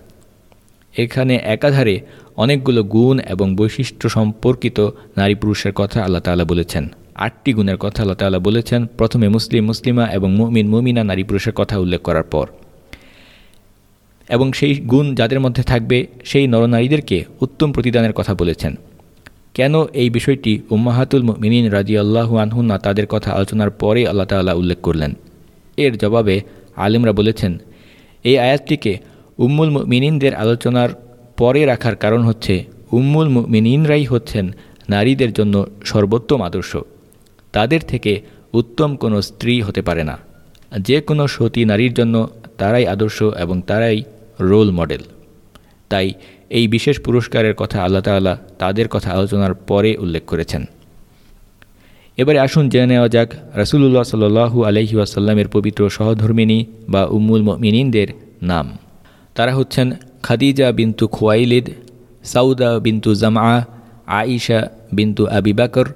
এখানে একাধারে অনেকগুলো গুণ এবং বৈশিষ্ট্য সম্পর্কিত নারী পুরুষের কথা আল্লাহ তালা বলেছেন। আটটি গুণের কথা আল্লাহ তালা বলেছেন। প্রথমে মুসলিম, মুসলিমা এবং মুমিন, মুমিনা, নারী পুরুষের কথা উল্লেখ করার পর। এবং সেই গুণ যাদের মধ্যে থাকবে, সেই নরনারীদেরকে উত্তম প্রতিদানের কথা বলেছেন। কেন এই বিষয়টি উম্মাহাতুল মিনিন রাজি আল্লাহু আনহুন্না তাদের কথা আলোচনার পরে আল্লাহ তাল্লাহ উল্লেখ করলেন? এর জবাবে আলিমরা বলেছেন, এই আয়াতটিকে উম্মুল মিনিনদের আলোচনার পরে রাখার কারণ হচ্ছে, উম্মুল মিনিনরাই হচ্ছেন নারীদের জন্য সর্বোত্তম আদর্শ। তাদের থেকে উত্তম কোনো স্ত্রী হতে পারে না। যে কোনো সতী নারীর জন্য তারাই আদর্শ এবং তারাই রোল মডেল তাই এই বিশেষ পুরস্কারের কথা আল্লাহ তাল্লাহ তাদের কথা আলোচনার পরে উল্লেখ করেছেন। এবারে আসুন জেনে নেওয়া যাক রাসুলুল্লাহ সাল্লু আলহি আসাল্লামের পবিত্র সহধর্মিনী বা উম্মুল মিনিনদের নাম। তারা হচ্ছেন খাদিজা বিন্তু খোয়াইলিদ, সাউদা বিন্তু জামা আইশা বিন্তু আবি বাকর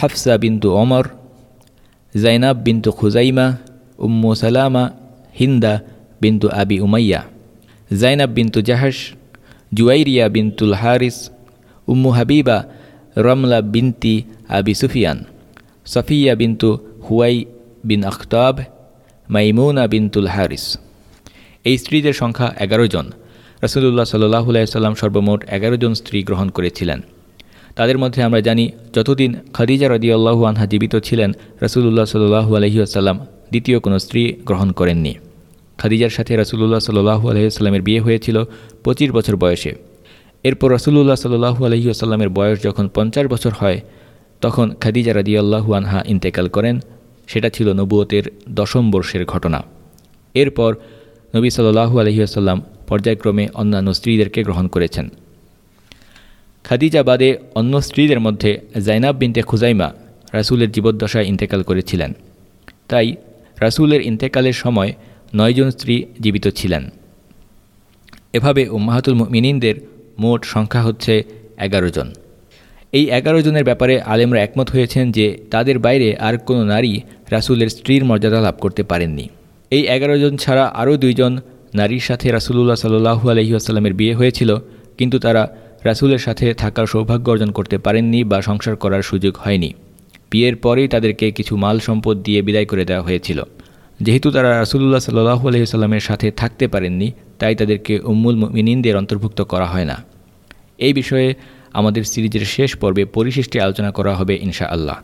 হাফসা বিন্তু অমর জাইনাব বিন্তু খুজাইমা উম্মু সালামা হিন্দা বিন্তু আবি Umayya Zainab বিন্তু Jahsh Juairia বিনতুল Harith উম্মু হাবিবা রমলা বিনতি আবি সুফিয়ান সফিয়া বিন্তু হুয়াই বিন আখতাব মাইমুনা বিনতুল হারিস এই স্ত্রীদের সংখ্যা এগারো জন। রসুল্লাহ সাল্লাইসাল্লাম সর্বমোট এগারো জন স্ত্রী গ্রহণ করেছিলেন। তাদের মধ্যে আমরা জানি যতদিন খাদিজা রদিয়াল্লাহু আনহা জীবিত ছিলেন রসুল্লাহ সাল্লু আলহিউসাল্লাম দ্বিতীয় কোনো স্ত্রী গ্রহণ করেননি। খাদিজার সাথে রাসুলুল্লাহ সাল্লু আলহিহাস্লামের বিয়ে হয়েছিল পঁচিশ বছর বয়সে। এরপর রাসুলুল্লাহ সাল্লু আলহিউসাল্লামের বয়স যখন পঞ্চাশ বছর হয়, তখন খাদিজা রাদিয়াল্লাহু আনহা ইন্তেকাল করেন। সেটা ছিল নবুয়তের দশম বর্ষের ঘটনা। এরপর নবী সাল্লাহু আলহিউসাল্লাম পর্যায়ক্রমে অন্যান্য স্ত্রীদেরকে গ্রহণ করেছেন। খাদিজা বাদে অন্য স্ত্রীদের মধ্যে জাইনাব বিনতে খুজাইমা রাসুলের জীবদ্দশায় ইন্তেকাল করেছিলেন। তাই রাসুলের ইন্তেকালের সময় নয়জন স্ত্রী জীবিত ছিলেন। এভাবে উম্মাহাতুল মিনিনদের মোট সংখ্যা হচ্ছে এগারো জন। এই এগারো জনের ব্যাপারে আলেমরা একমত হয়েছেন যে তাদের বাইরে আর কোনো নারী রাসুলের স্ত্রীর মর্যাদা লাভ করতে পারেননি। এই এগারো জন ছাড়া আরও দুইজন নারীর সাথে রাসুলুল্লাহ সাল্লু আলহিউসাল্লামের বিয়ে হয়েছিল, কিন্তু তারা রাসুলের সাথে থাকার সৌভাগ্য অর্জন করতে পারেননি বা সংসার করার সুযোগ হয়নি। বিয়ের পরেই তাদেরকে কিছু মাল সম্পদ দিয়ে বিদায় করে দেওয়া হয়েছিল। যেহেতু তারা রাসুল্লাহ সাল্লাহু আলহিসাল্লামের সাথে থাকতে পারেননি, তাই তাদেরকে উম্মুল মিনিনদের অন্তর্ভুক্ত করা হয় না। এই বিষয়ে আমাদের সিরিজের শেষ পর্বে পরিশিষ্টে আলোচনা করা হবে ইনশা আল্লাহ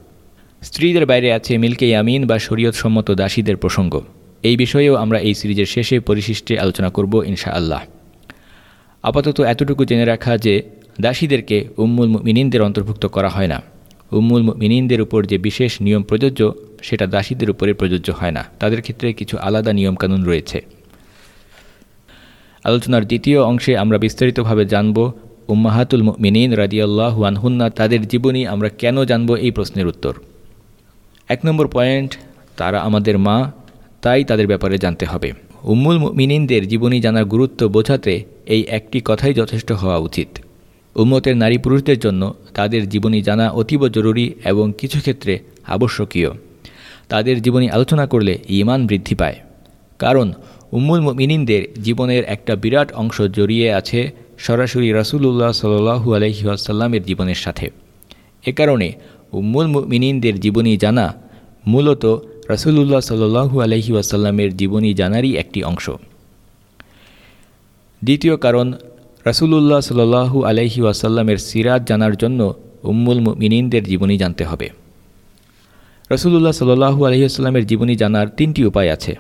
স্ত্রীদের বাইরে আছে মিল্কে ইয়ামিন বা শরীয়ত সম্মত দাসীদের প্রসঙ্গ। এই বিষয়েও আমরা এই সিরিজের শেষে পরিশিষ্টে আলোচনা করব ইনশা আল্লাহ আপাতত এতটুকু জেনে রাখা যে দাসীদেরকে উম্মুল মিনিনদের অন্তর্ভুক্ত করা হয় না। উম্মুল মিনিনদের উপর যে বিশেষ নিয়ম প্রযোজ্য, সেটা দাসীদের উপরে প্রযোজ্য হয় না। তাদের ক্ষেত্রে কিছু আলাদা নিয়মকানুন রয়েছে। আলোচনার দ্বিতীয় অংশে আমরা বিস্তারিতভাবে জানব, উম্মাহাতুল মিনিন রাদিয়াল্লাহু আনহুন্না তাদের জীবনী আমরা কেন জানব এই প্রশ্নের উত্তর। এক নম্বর পয়েন্ট, তারা আমাদের মা, তাই তাদের ব্যাপারে জানতে হবে। উম্মুল মিনিনদের জীবনী জানার গুরুত্ব বোঝাতে এই একটি কথাই যথেষ্ট হওয়া উচিত। উম্মতের নারী পুরুষদের জন্য তাদের জীবনী জানা অতীব জরুরি এবং কিছু ক্ষেত্রে আবশ্যকীয়। তাদের জীবনী আলোচনা করলে ইমান বৃদ্ধি পায়। কারণ উম্মুল মিনিনদের জীবনের একটা বিরাট অংশ জড়িয়ে আছে সরাসরি রাসুলুল্লাহ সাল্লু আলহিহাসাল্লামের জীবনের সাথে। এ কারণে উম্মুল মিনিনদের জীবনী জানা মূলত রাসুলুল্লাহ সাল্লু আলহি আসাল্লামের জীবনী জানারই একটি অংশ। দ্বিতীয় কারণ, রাসুলুল্লাহ সাল্লু আলহি ওয়াসাল্লামের সিরাত জানার জন্য উম্মুল মিনিনদের জীবনী জানতে হবে। রসুল্লাহ সাল্লু আলহিহাস্লামের জীবনী জানার তিনটি উপায় আছে।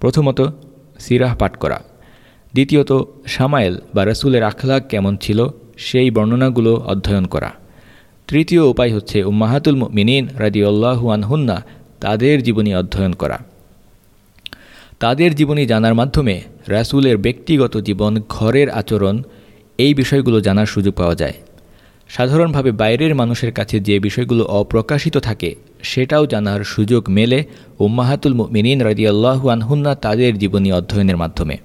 প্রথমত, সিরাহ পাঠ করা। দ্বিতীয়ত সামায়েল বা রসুলের আখলাক কেমন ছিল সেই বর্ণনাগুলো অধ্যয়ন করা। তৃতীয় উপায় হচ্ছে উম্মাহাতুল মিনিন রাদিউল্লাহু আনহুন্না তাদের জীবনী অধ্যয়ন করা। তাদের জীবনী জানার মাধ্যমে রাসুলের ব্যক্তিগত জীবন, ঘরের আচরণ এই বিষয়গুলো জানার সুযোগ পাওয়া যায়। সাধারণভাবে বাইরের মানুষের কাছে যে বিষয়গুলো অপ্রকাশিত থাকে, সেটাও জানার সুযোগ মেলে উম্মাহাতুল মিনিন রাজিয়াল্লাহু আনহুন্না তাদের জীবনী অধ্যয়নের মাধ্যমে।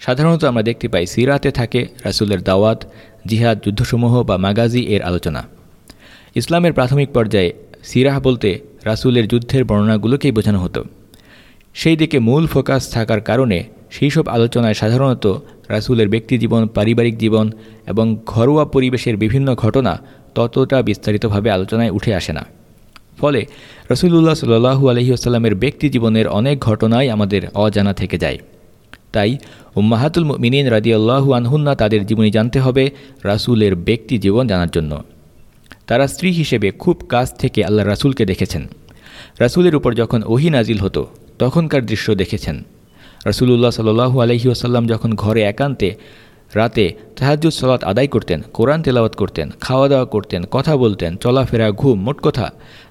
সাধারণত আমরা দেখতে পাই, সিরাতে থাকে রাসুলের দাওয়াত, জিহাদ, যুদ্ধসমূহ বা মাগাজি এর আলোচনা। ইসলামের প্রাথমিক পর্যায়ে সিরাহ বলতে রাসুলের যুদ্ধের বর্ণনাগুলোকেই বোঝানো হতো। সেই দিকে মূল ফোকাস থাকার কারণে সেই সব আলোচনায় সাধারণত রাসুলের ব্যক্তিজীবন পারিবারিক জীবন এবং ঘরোয়া পরিবেশের বিভিন্ন ঘটনা ততটা বিস্তারিতভাবে আলোচনায় উঠে আসে না। ফলে রসুল্লাহ সাল্লু আলহি আসাল্লামের ব্যক্তি জীবনের অনেক ঘটনাই আমাদের অজানা থেকে যায়। তাই উম্মাহাতুল মিনিন রাদিয়াল্লাহু আনহুন্না তাদের জীবনী জানতে হবে রাসুলের ব্যক্তি জীবন জানার জন্য। তারা স্ত্রী হিসেবে খুব কাছ থেকে আল্লাহ রাসুলকে দেখেছেন। রাসুলের উপর যখন ওহি নাজিল হতো, তখনকার দৃশ্য দেখেছেন। রসুল্লাহ সাল্লু আলহি আসাল্লাম যখন ঘরে একান্তে রাতে তাহাজুদ সালাত আদায় করতেন, কোরআন তেলাওয়াত করতেন খাওয়া দাওয়া করতেন, কথা বলতেন, চলাফেরা, ঘুম, মোট কথা,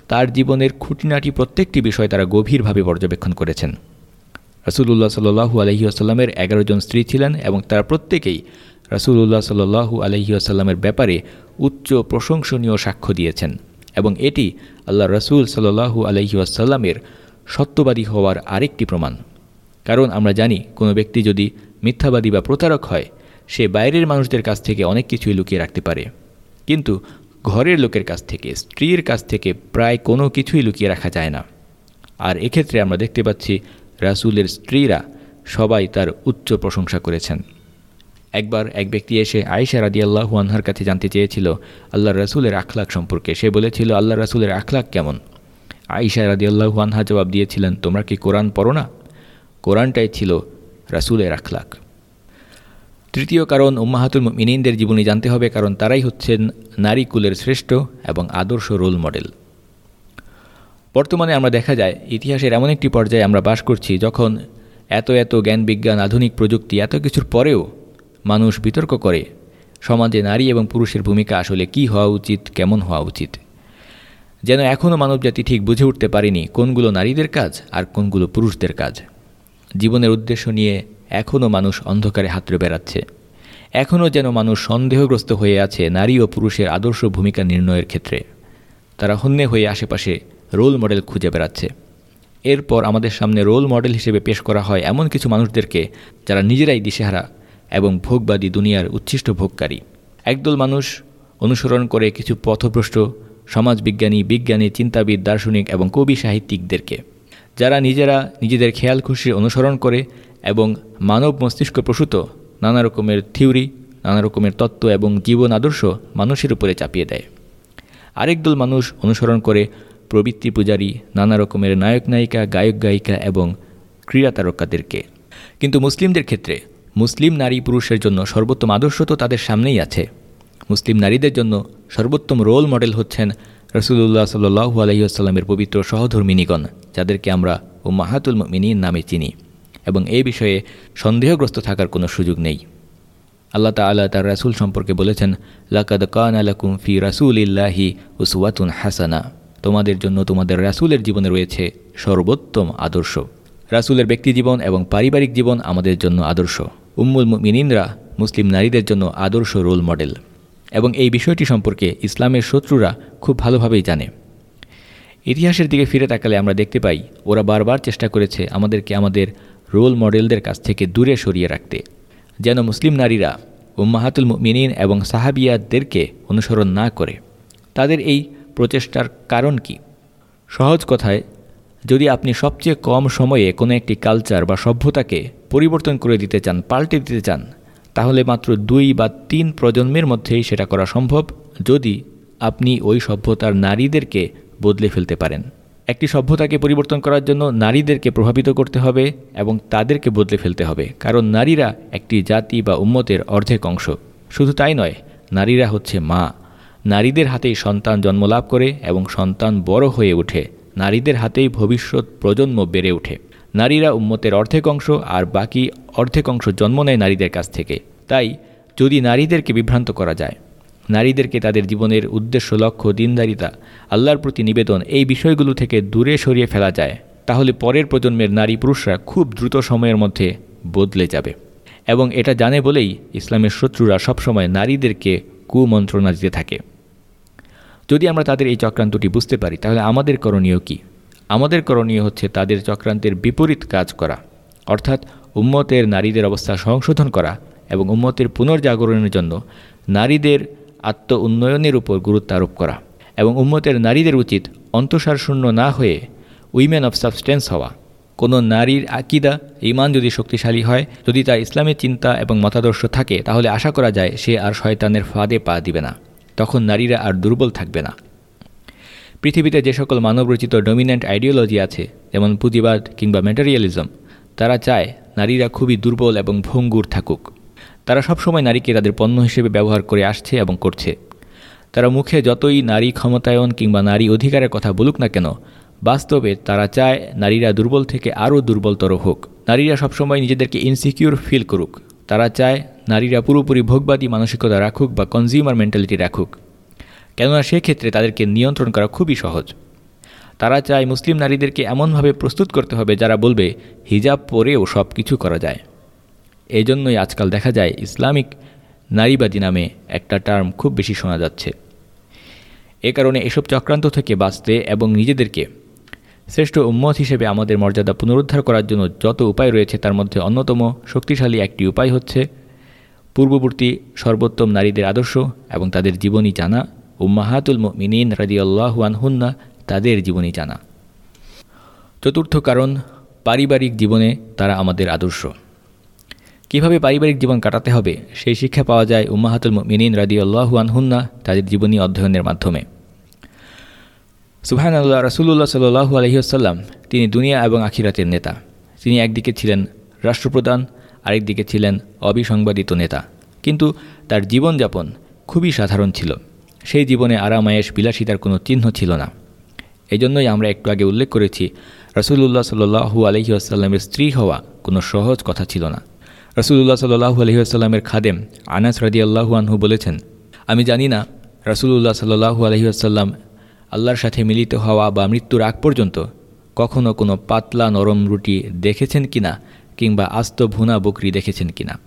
তার জীবনের খুঁটিনাটি প্রত্যেকটি বিষয় তারা গভীরভাবে পর্যবেক্ষণ করেছেন। রসুল্লাহ সাল্লু আলহি আসাল্লামের এগারো জন স্ত্রী ছিলেন এবং তারা প্রত্যেকেই রসুল্লাহ সাল্লু আলহি আসাল্লামের ব্যাপারে উচ্চ প্রশংসনীয় সাক্ষ্য দিয়েছেন এবং এটি আল্লাহ রসুল সাল্লু আলহি আসাল্লামের সত্যবাদী হওয়ার আরেকটি প্রমাণ। কারণ আমরা জানি, কোনো ব্যক্তি যদি মিথ্যাবাদী বা প্রতারক হয়, সে বাইরের মানুষদের কাছ থেকে অনেক কিছুই লুকিয়ে রাখতে পারে। কিন্তু ঘরের লোকের কাছ থেকে, স্ত্রীর কাছ থেকে প্রায় কোনো কিছুই লুকিয়ে রাখা যায় না। আর এক্ষেত্রে আমরা দেখতে পাচ্ছি, রাসুলের স্ত্রীরা সবাই তার উচ্চ প্রশংসা করেছেন। একবার এক ব্যক্তি এসে আয়েশা রাদি আল্লাহু আনহার কাছে জানতে চেয়েছিল আল্লাহ রসুলের আখলাক সম্পর্কে। সে বলেছিল আল্লাহ রাসুলের আখলাক কেমন? আয়েশা রাদি আল্লাহু আনহা জবাব দিয়েছিলেন, তোমরা কি কোরআন পড়ো না? কোরআনটাই ছিল রাসুলের আখলাক তৃতীয় কারণ, উম্মাহাতুল মিনীনদের জীবনী জানতে হবে, কারণ তারাই হচ্ছেন নারী কুলের শ্রেষ্ঠ এবং আদর্শ রোল মডেল। বর্তমানে আমরা দেখা যায়, ইতিহাসের এমন একটি পর্যায়ে আমরা বাস করছি, যখন এত এত জ্ঞান বিজ্ঞান, আধুনিক প্রযুক্তি, এত কিছুর পরেও মানুষ বিতর্ক করে। সমাজে নারী এবং পুরুষের ভূমিকা আসলে কি হওয়া উচিত, কেমন হওয়া উচিত? যেন এখনও মানবজাতি ঠিক বুঝে উঠতে পারেনি কোনগুলো নারীদের কাজ আর কোনগুলো পুরুষদের কাজ। জীবনের উদ্দেশ্য নিয়ে এখনও মানুষ অন্ধকারে হাতড়ে বেড়াচ্ছে। এখনও যেন মানুষ সন্দেহগ্রস্ত হয়ে আছে নারী ও পুরুষের আদর্শ ভূমিকা নির্ণয়ের ক্ষেত্রে। তারা হন্যে হয়ে আশেপাশে রোল মডেল খুঁজে বেড়াচ্ছে। এরপর আমাদের সামনে রোল মডেল হিসেবে পেশ করা হয় এমন কিছু মানুষদেরকে যারা নিজেরাই দিশেহারা এবং ভোগবাদী দুনিয়ার উচ্ছিষ্ট ভোগকারী। একদল মানুষ অনুসরণ করে কিছু পথভ্রষ্ট, সমাজবিজ্ঞানী, বিজ্ঞানী, চিন্তাবিদ, দার্শনিক এবং কবি সাহিত্যিকদেরকে। যারা নিজেরা নিজেদের খেয়াল খুশি অনুসরণ করে এবং মানব মস্তিষ্ক প্রসূত, নানা রকমের থিওরি, নানা রকমের তত্ত্ব এবং জীবন আদর্শ মানুষের উপরে চাপিয়ে দেয়। আরেক দল মানুষ অনুসরণ করে প্রবৃত্তি পূজারী, নানা রকমের নায়ক নায়িকা গায়ক গায়িকা এবং ক্রীড়া তারকাদেরকে কিন্তু মুসলিমদের ক্ষেত্রে মুসলিম নারী পুরুষের জন্য সর্বোত্তম আদর্শ তো তাদের সামনেই আছে। মুসলিম নারীদের জন্য সর্বোত্তম রোল মডেল হচ্ছেন রসুল্লাহ সাল্লু আলহিউসাল্লামের পবিত্র সহধর্মিনীগণ, যাদেরকে আমরা ও মাহাতুল মিনীর নামে চিনি এবং এই বিষয়ে সন্দেহগ্রস্ত থাকার কোনো সুযোগ নেই। আল্লাহ তালা তার রাসুল সম্পর্কে বলেছেন, লাকাদ কান আলাকুম ফি রাসুল ইল্লাহি উসওয়াতুন হাসানা। তোমাদের জন্য তোমাদের রাসুলের জীবনে রয়েছে সর্বোত্তম আদর্শ। রাসুলের ব্যক্তিজীবন এবং পারিবারিক জীবন আমাদের জন্য আদর্শ। উম্মুল মিনিনরা মুসলিম নারীদের জন্য আদর্শ রোল মডেল এবং এই বিষয়টি সম্পর্কে ইসলামের শত্রুরা খুব ভালোভাবেই জানে। ইতিহাসের দিকে ফিরে তাকালে আমরা দেখতে পাই, ওরা বারবার চেষ্টা করেছে আমাদেরকে আমাদের রোল মডেলদের কাছ থেকে দূরে সরিয়ে রাখতে। যেন মুসলিম নারীরা উম্মাহাতুল মিনিন এবং সাহাবিয়াদেরকে অনুসরণ না করে। তাদের এই প্রচেষ্টার কারণ কি? সহজ কথায় যদি আপনি সবচেয়ে কম সময়ে কোনো একটি কালচার বা সভ্যতাকে পরিবর্তন করে দিতে চান, পাল্টে দিতে চান, তাহলে মাত্র দুই বা তিন প্রজন্মের মধ্যেই সেটা করা সম্ভব যদি আপনি ওই সভ্যতার নারীদেরকে বদলে ফেলতে পারেন। একটি সভ্যতাকে পরিবর্তন করার জন্য নারীদেরকে প্রভাবিত করতে হবে এবং তাদেরকে বদলে ফেলতে হবে, কারণ নারীরা একটি জাতি বা উম্মতের অর্ধেক অংশ। শুধু তাই নয়, নারীরা হচ্ছে মা। নারীদের হাতেই সন্তান জন্মলাভ করে এবং সন্তান বড় হয়ে ওঠে। নারীদের হাতেই ভবিষ্যৎ প্রজন্ম বেড়ে ওঠে। নারীরা উম্মতের অর্ধেক অংশ আর বাকি অর্ধেক অংশ জন্ম নেয় নারীদের কাছ থেকে। তাই, যদি নারীদেরকে বিভ্রান্ত করা যায়, নারীদেরকে তাদের জীবনের উদ্দেশ্য, লক্ষ্য, দিনদারিতা, আল্লাহর প্রতি নিবেদন এই বিষয়গুলো থেকে দূরে সরিয়ে ফেলা যায়, তাহলে পরের প্রজন্মের নারী পুরুষরা খুব দ্রুত সময়ের মধ্যে বদলে যাবে। এবং এটা জানে বলেই ইসলামের শত্রুরা সবসময় নারীদেরকে কুমন্ত্রণা দিতে থাকে। যদি আমরা তাদের এই চক্রান্তটি বুঝতে পারি, তাহলে আমাদের করণীয় কি? আমাদের করণীয় হচ্ছে তাদের চক্রান্তের বিপরীত কাজ করা, অর্থাৎ উম্মতের নারীদের অবস্থা সংশোধন করা এবং উম্মতের পুনর্জাগরণের জন্য নারীদের আত্ম উন্নয়নের উপর গুরুত্ব আরোপ করা এবং উম্মতের নারীদের উচিত অন্তঃসার শূন্য না হয়ে উইমেন অফ সাবস্টেন্স হওয়া। কোনো নারীর আকিদা ইমান যদি শক্তিশালী হয়, যদি তার ইসলামের চিন্তা এবং মতাদর্শ থাকে, তাহলে আশা করা যায় সে আর শয়তানের ফাঁদে পা দিবে না। তখন নারীরা আর দুর্বল থাকবে না। পৃথিবীতে যে সকল মানবরচিত ডমিন্যান্ট আইডিওলজি আছে, যেমন পুঁজিবাদ কিংবা ম্যাটেরিয়ালিজম, তারা চায় নারীরা খুবই দুর্বল এবং ভঙ্গুর থাকুক। তারা সবসময় নারীকে তাদের পণ্য হিসেবে ব্যবহার করে আসছে এবং করছে। তারা মুখে যতই নারী ক্ষমতায়ন কিংবা নারী অধিকারের কথা বলুক না কেন, বাস্তবে তারা চায় নারীরা দুর্বল থেকে আরও দুর্বলতর হোক। নারীরা সবসময় নিজেদেরকে ইনসিকিউর ফিল করুক। তারা চায় নারীরা পুরোপুরি ভোগবাদী মানসিকতা রাখুক বা কনজিউমার মেন্টালিটি রাখুক। কেননা সেক্ষেত্রে তাদেরকে নিয়ন্ত্রণ করা খুবই সহজ। তারা চায় মুসলিম নারীদেরকে এমনভাবে প্রস্তুত করতে হবে যারা বলবে, হিজাব পরেও সব কিছু করা যায়। এই জন্যই আজকাল দেখা যায় ইসলামিক নারীবাদী নামে একটা টার্ম খুব বেশি শোনা যাচ্ছে। এ কারণে এসব চক্রান্ত থেকে বাঁচতে এবং নিজেদেরকে শ্রেষ্ঠ উম্মত হিসেবে আমাদের মর্যাদা পুনরুদ্ধার করার জন্য যত উপায় রয়েছে, তার মধ্যে অন্যতম শক্তিশালী একটি উপায় হচ্ছে পূর্ববর্তী সর্বোত্তম নারীদের আদর্শ এবং তাদের জীবনী জানা, উম্মাহাতুল মিনীন রাদিয়াল্লাহু আনহুন্না তাদের জীবনী জানা। চতুর্থ কারণ, পারিবারিক জীবনে তারা আমাদের আদর্শ। কীভাবে পারিবারিক জীবন কাটাতে হবে? সেই শিক্ষা পাওয়া যায় উম্মাহাতুল মিনীন রাদিয়াল্লাহু আনহুন্না তাদের জীবনী অধ্যয়নের মাধ্যমে। সুহান আল্লাহ রসুল্লাহ সাল্লু আলহিউসাল্লাম তিনি দুনিয়া এবং আখিরাতের নেতা। তিনি একদিকে ছিলেন রাষ্ট্রপ্রধান, আরেকদিকে ছিলেন অবিসংবাদিত নেতা। কিন্তু তার জীবনযাপন খুবই সাধারণ ছিল। সেই জীবনে আরামায়েশ বিলাসিতার কোনো চিহ্ন ছিল না। এই জন্যই আমরা একটু আগে উল্লেখ করেছি রসুল্লাহ সাল্লু আলহি আসাল্লামের স্ত্রী হওয়া কোনো সহজ কথা ছিল না। রসুল্লাহ সাল্লু আলহি আসাল্লামের খাদেম আনাস রাদি আল্লাহু আনহু বলেছেন, আমি জানি না রসুল্লাহ সাল্লু আলহি আসাল্লাম আল্লাহর সাথে মিলিত হওয়া বা মৃত্যুর আগ পর্যন্ত কখনও কোনো পাতলা নরম রুটি দেখেছেন কিনা কিংবা আস্ত ভুনা বকরি দেখেছেন কিনা?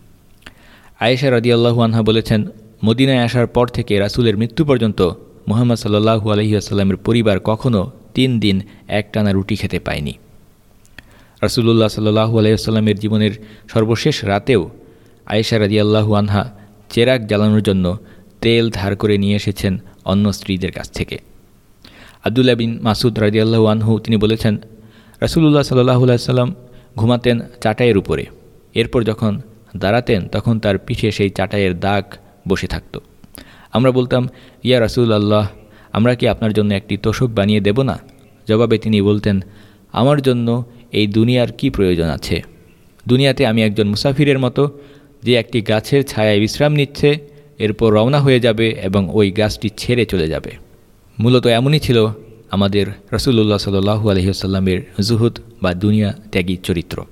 আয়েশা রদিয়াল্লাহু আনহা বলেছেন, মদিনায় আসার পর থেকে রাসুলের মৃত্যু পর্যন্ত মোহাম্মদ সাল্লাহু আলহিউসাল্লামের পরিবার কখনও তিন দিন একটানা রুটি খেতে পায়নি। রাসুলুল্লাহ সাল্লাহু আলহিহাস্লামের জীবনের সর্বশেষ রাতেও আয়েশা রাদিয়াল্লাহু আনহা চেরাক জ্বালানোর জন্য তেল ধার করে নিয়ে এসেছেন অন্য স্ত্রীদের কাছ থেকে। আবদুল্লা বিন মাসুদ রাজিয়াল্লাহু আনহু, তিনি বলেছেন, রাসুলুল্লাহ সাল্লাহ সাল্লাম ঘুমাতেন চাটাইয়ের উপরে। এরপর যখন দাঁড়াতেন, তখন তার পিঠে সেই চাটাইয়ের দাগ বসে থাকত। আমরা বলতাম, ইয়া রাসুল আল্লাহ আমরা কি আপনার জন্য একটি তোষক বানিয়ে দেব না? জবাবে তিনি বলতেন, আমার জন্য এই দুনিয়ার কি প্রয়োজন আছে? দুনিয়াতে আমি একজন মুসাফিরের মতো, যে একটি গাছের ছায়ায় বিশ্রাম নিচ্ছে, এরপর রওনা হয়ে যাবে এবং ওই গাছটি ছেড়ে চলে যাবে। মূলত এমনই ছিল আমাদের রসুল্লাহ সাল্লু আলহিহাসাল্লামের জুহুদ বা দুনিয়া ত্যাগী চরিত্র।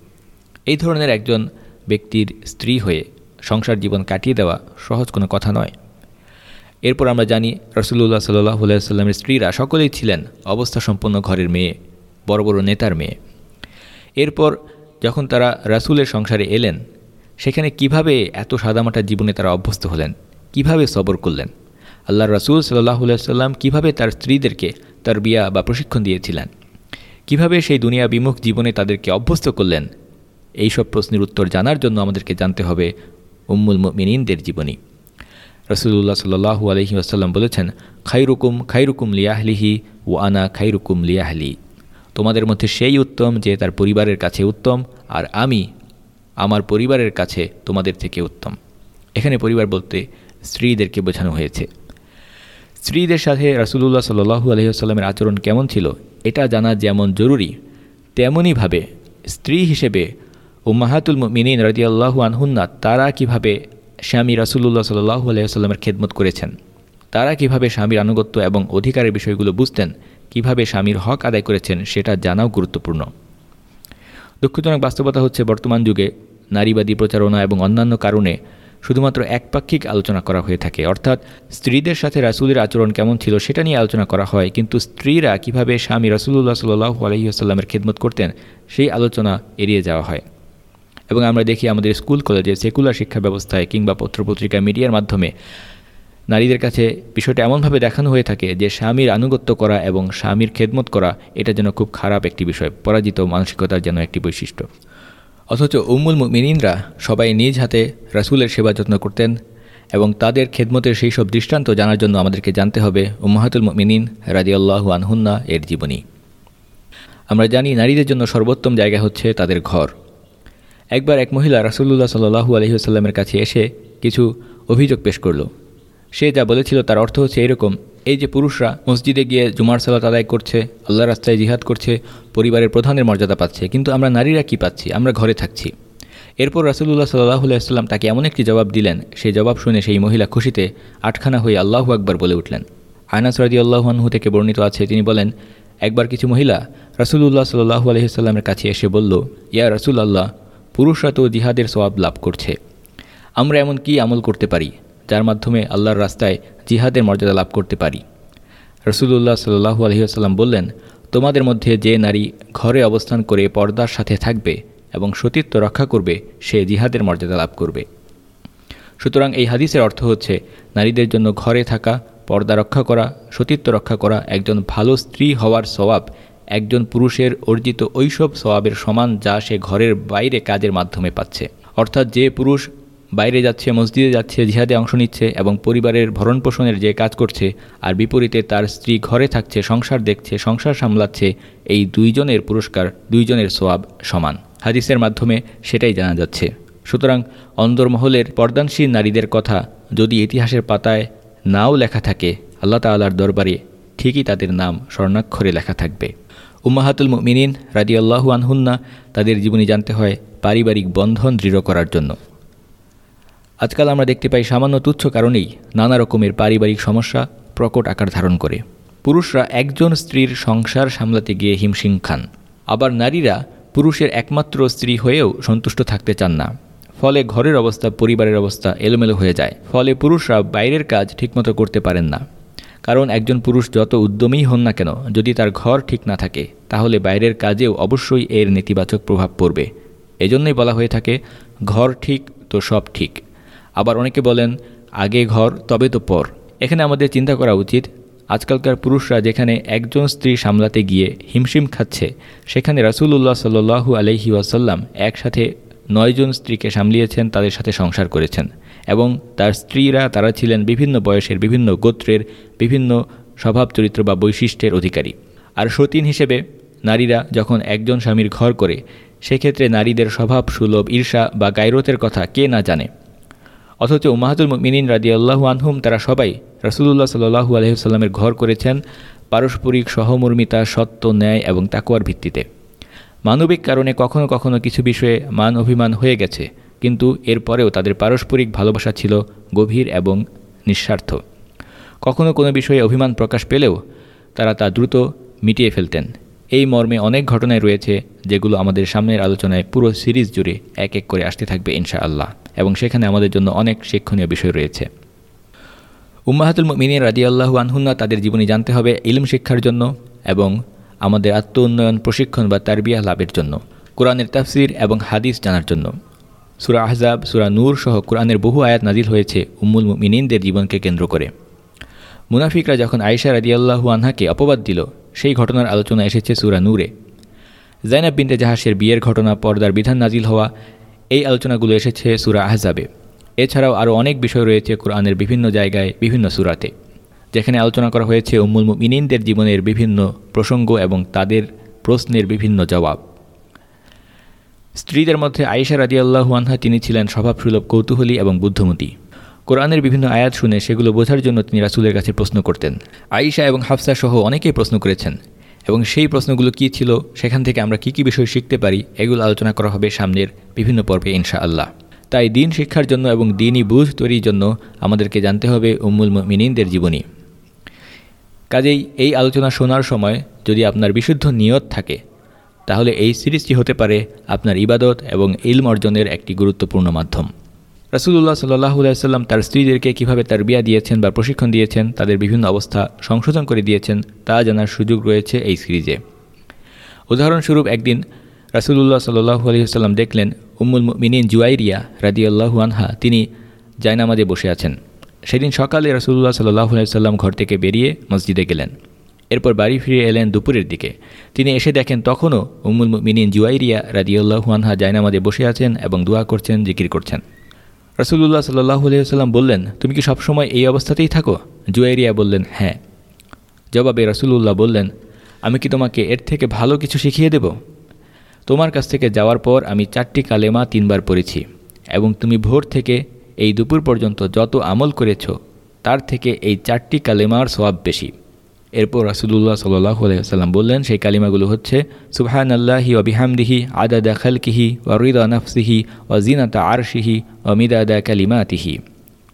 এই ধরনের একজন ব্যক্তির স্ত্রী হয়ে সংসার জীবন কাটিয়ে দেওয়া সহজ কোনো কথা নয়। এরপর আমরা জানি রসুল্লাহ সাল্লাহ আলাইস্লামের স্ত্রীরা সকলেই ছিলেন অবস্থা সম্পন্ন ঘরের মেয়ে, বড় বড় নেতার মেয়ে। এরপর যখন তারা রাসুলের সংসারে এলেন, সেখানে কীভাবে এত সাদামাটা জীবনে তারা অভ্যস্ত হলেন, কীভাবে সবর করলেন আল্লাহ রাসুল সাল্লাহ সাল্লাম কীভাবে তার স্ত্রীদেরকে তার বিয়া বা প্রশিক্ষণ দিয়েছিলেন? কীভাবে সেই দুনিয়া বিমুখ জীবনে তাদেরকে অভ্যস্ত করলেন? এই সব প্রশ্নের উত্তর জানার জন্য আমাদেরকে জানতে হবে উম্মুল মিনীনদের জীবনী। রসুল্লাহ সাল্লাহু আলহি আসাল্লাম বলেছেন খাইরুকুম খাইরুকুম লিয়াহলিহি ও আনা খাইরুকুম লিয়াহলি। তোমাদের মধ্যে সেই উত্তম যে তার পরিবারের কাছে উত্তম, আর আমি আমার পরিবারের কাছে তোমাদের থেকে উত্তম। এখানে পরিবার বলতে স্ত্রীদেরকে বোঝানো হয়েছে। স্ত্রীদের সাথে রাসুলুল্লাহ সাল্লু আলহিহাস্লামের আচরণ কেমন ছিল, এটা জানা যেমন জরুরি তেমনইভাবে স্ত্রী হিসেবে উম্মাহাতুল মিনীন রাজিয়াল্লাহু আনহুন্না তারা কীভাবে স্বামী রাসুল্লাহ সাল্লাহু আলহিহাস্লামের খেদমত করেছেন, তারা কীভাবে স্বামীর আনুগত্য এবং অধিকারের বিষয়গুলো বুঝতেন, কীভাবে স্বামীর হক আদায় করেছেন সেটা জানাও গুরুত্বপূর্ণ। দুঃখজনক বাস্তবতা হচ্ছে বর্তমান যুগে নারীবাদী প্রচারণা এবং অন্যান্য কারণে শুধুমাত্র একপাক্ষিক আলোচনা করা হয়ে থাকে। অর্থাৎ স্ত্রীদের সাথে রাসুলের আচরণ কেমন ছিল সেটা নিয়ে আলোচনা করা হয়, কিন্তু স্ত্রীরা কীভাবে স্বামী রাসুল্লাহ সাল্লু আলহিহাস্লামের খেদমত করতেন, সেই আলোচনা এড়িয়ে যাওয়া হয়। এবং আমরা দেখি আমাদের স্কুল কলেজে সেকুলার শিক্ষা ব্যবস্থায় কিংবা পত্রপত্রিকা মিডিয়ার মাধ্যমে নারীদের কাছে বিষয়টা এমনভাবে দেখানো হয়ে থাকে যে স্বামীর আনুগত্য করা এবং স্বামীর খেদমত করা, এটা যেন খুব খারাপ একটি বিষয়, পরাজিত মানসিকতার যেন একটি বৈশিষ্ট্য। অথচ উম্মুল মিনিনরা সবাই নিজ হাতে রাসুলের সেবা যত্ন করতেন এবং তাদের খেদমতের সেই সব দৃষ্টান্ত জানার জন্য আমাদেরকে জানতে হবে উম্মাহাতুল মিনিন রাজিয়াল্লাহু আনহুন্না এর জীবনী। আমরা জানি নারীদের জন্য সর্বোত্তম জায়গা হচ্ছে তাদের ঘর। একবার এক মহিলা রাসুল্লাহ সাল্লু আলহিহাস্লামের কাছে এসে কিছু অভিযোগ পেশ করল। সে যা বলেছিল তার অর্থ হচ্ছে এরকম এই যে পুরুষরা মসজিদে গিয়ে জুমার সালাত আদায় করছে, আল্লাহ রাস্তায় জিহাদ করছে, পরিবারের প্রধানের মর্যাদা পাচ্ছে, কিন্তু আমরা নারীরা কি পাচ্ছি? আমরা ঘরে থাকছি। এরপর রাসুল্লাহ সাল্লাহ আলাইস্লাম তাকে এমন একটি জবাব দিলেন, সেই জবাব শুনে সেই মহিলা খুশিতে আটখানা হয়ে আল্লাহু আকবর বলে উঠলেন। আয়নাস রাজি আল্লাহানহু থেকে বর্ণিত আছে, তিনি বলেন, একবার কিছু মহিলা রাসুলুল্লাহ সাল্লাহু আলহিসাল্লামের কাছে এসে বলল, ইয়া রাসুল আল্লাহ পুরুষরা তো জিহাদের সবাব লাভ করছে। আমরা এমন কি আমল করতে পারি যার মাধ্যমে আল্লাহর রাস্তায় জিহাদের মর্যাদা লাভ করতে পারি। রসুল্লাহ সাল্লু আলহিহাস্লাম বললেন, তোমাদের মধ্যে যে নারী ঘরে অবস্থান করে পর্দার সাথে থাকবে এবং সতীত্ব রক্ষা করবে, সে জিহাদের মর্যাদা লাভ করবে। সুতরাং এই হাদিসের অর্থ হচ্ছে, নারীদের জন্য ঘরে থাকা, পর্দা রক্ষা করা, সতীত্ব রক্ষা করা একজন ভালো স্ত্রী হওয়ার স্বভাব, একজন পুরুষের অর্জিত ওইসব স্বভাবের সমান যা সে ঘরের বাইরে কাজের মাধ্যমে পাচ্ছে। অর্থাৎ যে পুরুষ বাইরে যাচ্ছে, মসজিদে যাচ্ছে, জিহাদে অংশ নিচ্ছে এবং পরিবারের ভরণ পোষণের যে কাজ করছে, আর বিপরীতে তার স্ত্রী ঘরে থাকছে, সংসার দেখছে, সংসার সামলাচ্ছে, এই দুইজনের পুরস্কার, দুইজনের সোয়াব সমান। হাদিসের মাধ্যমে সেটাই জানা যাচ্ছে। সুতরাং অন্দরমহলের পর্দানশীল নারীদের কথা যদি ইতিহাসের পাতায় নাও লেখা থাকে, আল্লাহ তাল্লার দরবারে ঠিকই তাদের নাম স্বর্ণাক্ষরে লেখা থাকবে। উম্মাহাতুল মিনিন রাজি আল্লাহু আনহুন্না তাদের জীবনী জানতে হয় পারিবারিক বন্ধন দৃঢ় করার জন্য। আজকাল আমরা দেখতে পাই সামান্য তুচ্ছ কারণেই নানা রকমের পারিবারিক সমস্যা, প্রকট আকার ধারণ করে। পুরুষরা একজন স্ত্রীর সংসার সামলাতে গিয়ে হিমশিম খান। আবার নারীরা পুরুষের একমাত্র স্ত্রী হয়েও সন্তুষ্ট থাকতে চান না। ফলে ঘরের অবস্থা, পরিবারের অবস্থা এলোমেলো হয়ে যায়। ফলে পুরুষরা বাইরের কাজ ঠিকমতো করতে পারেন না। কারণ একজন পুরুষ যত উদ্যমী হন না কেন, যদি তার ঘর ঠিক না থাকে, তাহলে বাইরের কাজেও অবশ্যই এর নেতিবাচক প্রভাব পড়বে। এজন্যই বলা হয়ে থাকে, ঘর ঠিক তো সব ঠিক। আবার অনেকে বলেন, আগে ঘর, তবে তো পর। এখানে আমাদের চিন্তা করা উচিত, আজকালকার পুরুষরা যেখানে একজন স্ত্রী সামলাতে গিয়ে হিমশিম খাচ্ছে, সেখানে রাসুল্লাহ সাল্লু আলহি ওয়াসাল্লাম একসাথে নয়জন স্ত্রীকে সামলিয়েছেন, তাদের সাথে সংসার করেছেন এবং তার স্ত্রীরা, তারা ছিলেন বিভিন্ন বয়সের, বিভিন্ন গোত্রের, বিভিন্ন স্বভাব চরিত্র বা বৈশিষ্ট্যের অধিকারী। আর সতীন হিসেবে নারীরা যখন একজন স্বামীর ঘর করে, সেক্ষেত্রে নারীদের স্বভাব, সুলভ, ঈর্ষা বা গায়রতের কথা কে না জানে। অথচ উমাহাতুল মিনিন রাদি আল্লাহু আনহুম তারা সবাই রসুল্লাহ সাল্লু আলহিসাল্লামের ঘর করেছেন পারস্পরিক সহমর্মিতা, সত্য, ন্যায় এবং তাকুয়ার ভিত্তিতে। মানবিক কারণে কখনো কখনো কিছু বিষয়ে মান অভিমান হয়ে গেছে, কিন্তু এরপরেও তাদের পারস্পরিক ভালোবাসা ছিল গভীর এবং নিঃস্বার্থ। কখনো কোনো বিষয়ে অভিমান প্রকাশ পেলেও তারা তা দ্রুত মিটিয়ে ফেলতেন। এই মর্মে অনেক ঘটনায় রয়েছে যেগুলো আমাদের সামনের আলোচনায় পুরো সিরিজ জুড়ে এক এক করে আসতে থাকবে ইনশা আল্লাহ এবং সেখানে আমাদের জন্য অনেক শিক্ষণীয় বিষয় রয়েছে। উম্মাহাতুল মিনির রাজি আল্লাহু আনহুন্না তাদের জীবনী জানতে হবে ইলম শিক্ষার জন্য এবং আমাদের আত্ম উন্নয়ন প্রশিক্ষণ বা তারবিয়া লাভের জন্য, কোরআনের তাফসির এবং হাদিস জানার জন্য। সুরা আহজাব, সুরা নূর সহ কোরআনের বহু আয়াত নাজিল হয়েছে উম্মুল মিনিনদের জীবনকে কেন্দ্র করে। মুনাফিকরা যখন আয়েশা রাদিয়াল্লাহু আনহাকে অপবাদ দিল, সেই ঘটনার আলোচনা এসেছে সুরা নূরে। জাইনাব বিনতে জাহাসের বিয়ের ঘটনা পর্দার বিধান নাজিল হওয়া এই আলোচনাগুলো এসেছে সুরা আহজাবে। এছাড়াও আরও অনেক বিষয় রয়েছে কোরআনের বিভিন্ন জায়গায়, বিভিন্ন সুরাতে। যেখানে আলোচনা করা হয়েছে উম্মুল মিনিনদের জীবনের বিভিন্ন প্রসঙ্গ এবং তাদের প্রশ্নের বিভিন্ন জবাব। স্ত্রীদের মধ্যে আয়েশা রাদিয়াল্লাহু আনহা, তিনি ছিলেন স্বভাবসুলভ, কৌতূহলী এবং বুদ্ধমতী। কোরআনের বিভিন্ন আয়াত শুনে সেগুলো বোঝার জন্য তিনি রাসুলের কাছে প্রশ্ন করতেন। আয়েশা এবং হাফসা সহ অনেকেই প্রশ্ন করেছেন এবং সেই প্রশ্নগুলো কী ছিল, সেখান থেকে আমরা কী কী বিষয় শিখতে পারি, এগুলো আলোচনা করা হবে সামনের বিভিন্ন পর্বে ইনশা আল্লাহ তাই দিন শিক্ষার জন্য এবং দিনই বুঝ তৈরির জন্য আমাদেরকে জানতে হবে উম্মুল মিনিনদের জীবনী। কাজেই এই আলোচনা শোনার সময় যদি আপনার বিশুদ্ধ নিয়ত থাকে, তাহলে এই সিরিজটি হতে পারে আপনার ইবাদত এবং ইলম অর্জনের একটি গুরুত্বপূর্ণ মাধ্যম। রাসুল্লাহ সাল্লাইসাল্লাম তার স্ত্রীদেরকে কীভাবে তার বিয়া দিয়েছেন বা প্রশিক্ষণ দিয়েছেন, তাদের বিভিন্ন অবস্থা সংশোধন করে দিয়েছেন, তা জানার সুযোগ রয়েছে এই সিরিজে। উদাহরণস্বরূপ একদিন রাসুলুল্লাহ সাল্লু আলহিহাল্লাম দেখলেন উম্মুল মিনিন জুয়াইরিয়া রাদিয়াল্লাহু আনহা, তিনি জায়নামাজে বসে আছেন। সেদিন সকালে রাসুল্লাহ সাল্লাহ আলাইসাল্লাম ঘর থেকে বেরিয়ে মসজিদে গেলেন। এরপর বাড়ি ফিরে এলেন দুপুরের দিকে। তিনি এসে দেখেন তখনও উম্মুল মিনিন জুয়াইরিয়া রাদিউল্লাহুয়ানহা জায়নামাজে বসে আছেন এবং দোয়া করছেন, জিকির করছেন। রসুল্লাহ সাল্লাহ আলিয়াল্লাম বললেন, তুমি কি সবসময় এই অবস্থাতেই থাকো? জুয়াইরিয়া বললেন হ্যাঁ। জবাবে রসুল্লাহ বললেন, আমি কি তোমাকে এর থেকে ভালো কিছু শিখিয়ে দেব? তোমার কাছ থেকে যাওয়ার পর আমি চারটি কালেমা তিনবার পড়েছি, এবং তুমি ভোর থেকে এই দুপুর পর্যন্ত যত আমল করেছ, তার থেকে এই চারটি কালেমার সবাব বেশি। এরপর রাসুলুল্লাহ সাল্লাহ আলাইসাল্লাম বললেন, সেই কালিমাগুলো হচ্ছে সুবহান আল্লাহি অবিহামদিহি আদা দা খালকিহি ওয়ারিদা নফসিহি ওয়াজিনাতা আরশিহি অমিদাদা কালিমাতিহি।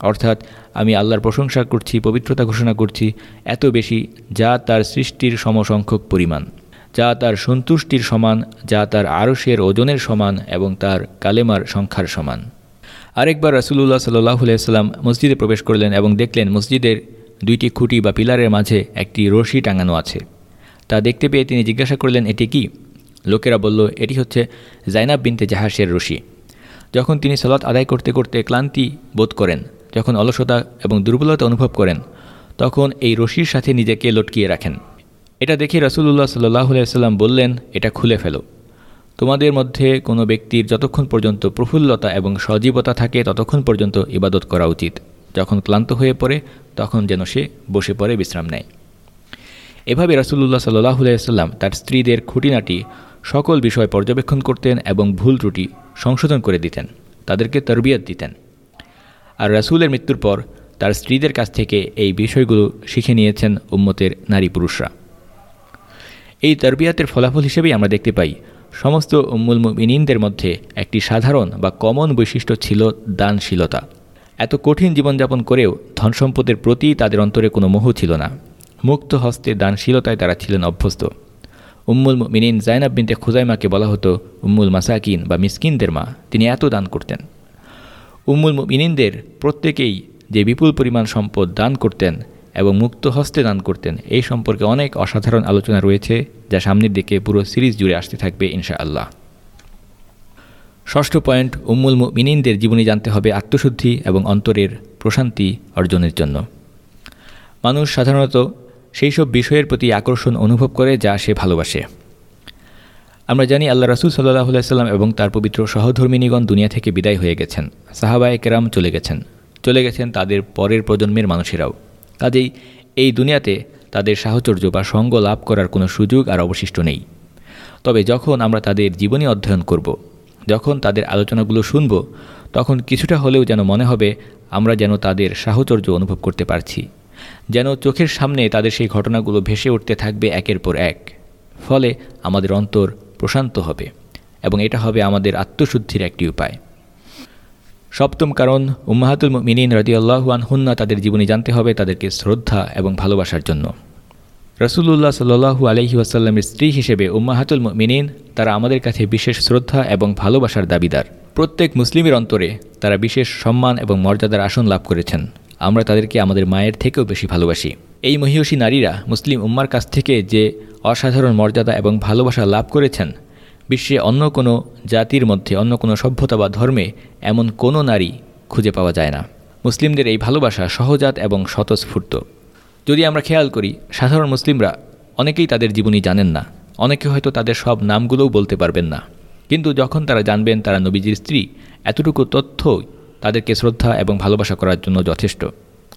অর্থাৎ, আমি আল্লাহর প্রশংসা করছি, পবিত্রতা ঘোষণা করছি, এত বেশি যা তার সৃষ্টির সমসংখ্যক পরিমাণ, যা তার সন্তুষ্টির সমান, যা তার আরশের ওজনের সমান এবং তার কালেমার সংখ্যার সমান। আরেকবার রাসুলুল্লাহ সাল্লাহ সাল্লাম মসজিদে প্রবেশ করলেন এবং দেখলেন মসজিদের দুইটি খুঁটি বা পিলারের মাঝে একটি রশি টাঙানো আছে। তা দেখতে পেয়ে তিনি জিজ্ঞাসা করলেন, এটি কি? লোকেরা বলল, এটি হচ্ছে জাইনাব বিনতে জাহাসের রশি। যখন তিনি সলাৎ আদায় করতে করতে ক্লান্তি বোধ করেন, যখন অলসতা এবং দুর্বলতা অনুভব করেন, তখন এই রশির সাথে নিজেকে লটকিয়ে রাখেন। এটা দেখে রসুল্লাহ সাল্লাহ সাল্লাম বললেন, এটা খুলে ফেলো। তোমাদের মধ্যে কোনো ব্যক্তির যতক্ষণ পর্যন্ত প্রফুল্লতা এবং সজীবতা থাকে, ততক্ষণ পর্যন্ত ইবাদত করা উচিত। যখন ক্লান্ত হয়ে পড়ে, তখন যেন সে বসে পড়ে বিশ্রাম নেয়। এভাবে রাসুল্লাহ সাল্লাহ সাল্লাম তার স্ত্রীদের খুঁটিনাটি সকল বিষয় পর্যবেক্ষণ করতেন এবং ভুল ত্রুটি সংশোধন করে দিতেন, তাদেরকে তরবিয়ত দিতেন। আর রাসুলের মৃত্যুর পর তার স্ত্রীদের কাছ থেকে এই বিষয়গুলো শিখে নিয়েছেন উম্মতের নারী পুরুষরা। এই তরবিয়াতের ফলাফল হিসেবেই আমরা দেখতে পাই, সমস্ত উম্মুল মিনীনদের মধ্যে একটি সাধারণ বা কমন বৈশিষ্ট্য ছিল দানশীলতা। এত কঠিন জীবনযাপন করেও ধন সম্পদের প্রতি তাদের অন্তরে কোনো মোহ ছিল না। মুক্ত হস্তে দানশীলতায় তারা ছিলেন অভ্যস্ত। উম্মুল মিনিন জাইনাব বিনতে খুজাইমাকে বলা হতো, উম্মুল মাসাকিন বা মিসকিনদের মা, তিনি এত দান করতেন। উম্মুল মিনিনদের প্রত্যেকেই যে বিপুল পরিমাণ সম্পদ দান করতেন এবং মুক্ত হস্তে দান করতেন, এই সম্পর্কে অনেক অসাধারণ আলোচনা রয়েছে, যা সামনের দিকে পুরো সিরিজ জুড়ে আসতে থাকবে ইনশা আল্লাহ ষষ্ঠ পয়েন্ট, উম্মুল মিনিনদের জীবনী জানতে হবে আত্মশুদ্ধি এবং অন্তরের প্রশান্তি অর্জনের জন্য। মানুষ সাধারণত সেই সব বিষয়ের প্রতি আকর্ষণ অনুভব করে যা সে ভালোবাসে। আমরা জানি আল্লাহ রাসুল সাল্লাহ সাল্লাম এবং তার পবিত্র সহধর্মিনীগণ দুনিয়া থেকে বিদায় হয়ে গেছেন। সাহাবায় কেরাম চলে গেছেন। চলে গেছেন তাদের পরের প্রজন্মের মানুষেরাও। কাজেই এই দুনিয়াতে তাদের সাহচর্য বা সঙ্গ লাভ করার কোনো সুযোগ আর অবশিষ্ট নেই। তবে যখন আমরা তাদের জীবনী অধ্যয়ন করব যখন তাদের আলোচনাগুলো শুনব, তখন কিছুটা হলেও যেন মনে হবে আমরা যেন তাদের সাহচর্য অনুভব করতে পারছি, যেন চোখের সামনে তাদের সেই ঘটনাগুলো ভেসে উঠতে থাকবে একের পর এক। ফলে আমাদের অন্তর প্রশান্ত হবে এবং এটা হবে আমাদের আত্মশুদ্ধির একটি উপায়। সপ্তম কারণ, উম্মাহাতুল মিনিন রদিয়াল্লাহু আনহুন্না তাদের জীবনী জানতে হবে, তাদেরকে শ্রদ্ধা এবং ভালোবাসার জন্য। রসুল্লাহ সাল্লু আলহি আসাল্লামের স্ত্রী হিসেবে উম্মাহাতুল মিনিন তারা আমাদের কাছে বিশেষ শ্রদ্ধা এবং ভালোবাসার দাবিদার। প্রত্যেক মুসলিমের অন্তরে তারা বিশেষ সম্মান এবং মর্যাদার আসন লাভ করেছেন। আমরা তাদেরকে আমাদের মায়ের থেকেও বেশি ভালোবাসি। এই মহিষী নারীরা মুসলিম উম্মার কাছ থেকে যে অসাধারণ মর্যাদা এবং ভালোবাসা লাভ করেছেন, বিশ্বে অন্য কোনো জাতির মধ্যে, অন্য কোনো সভ্যতা বা ধর্মে এমন কোনো নারী খুঁজে পাওয়া যায় না। মুসলিমদের এই ভালোবাসা সহজাত এবং স্বতঃস্ফূর্ত। যদি আমরা খেয়াল করি, সাধারণ মুসলিমরা অনেকেই তাদের জীবনী জানেন না। অনেকে হয়তো তাদের সব নামগুলোও বলতে পারবেন না। কিন্তু যখন তারা জানবেন তারা নবীজির স্ত্রী, এতটুকু তথ্য তাদেরকে শ্রদ্ধা এবং ভালোবাসা করার জন্য যথেষ্ট।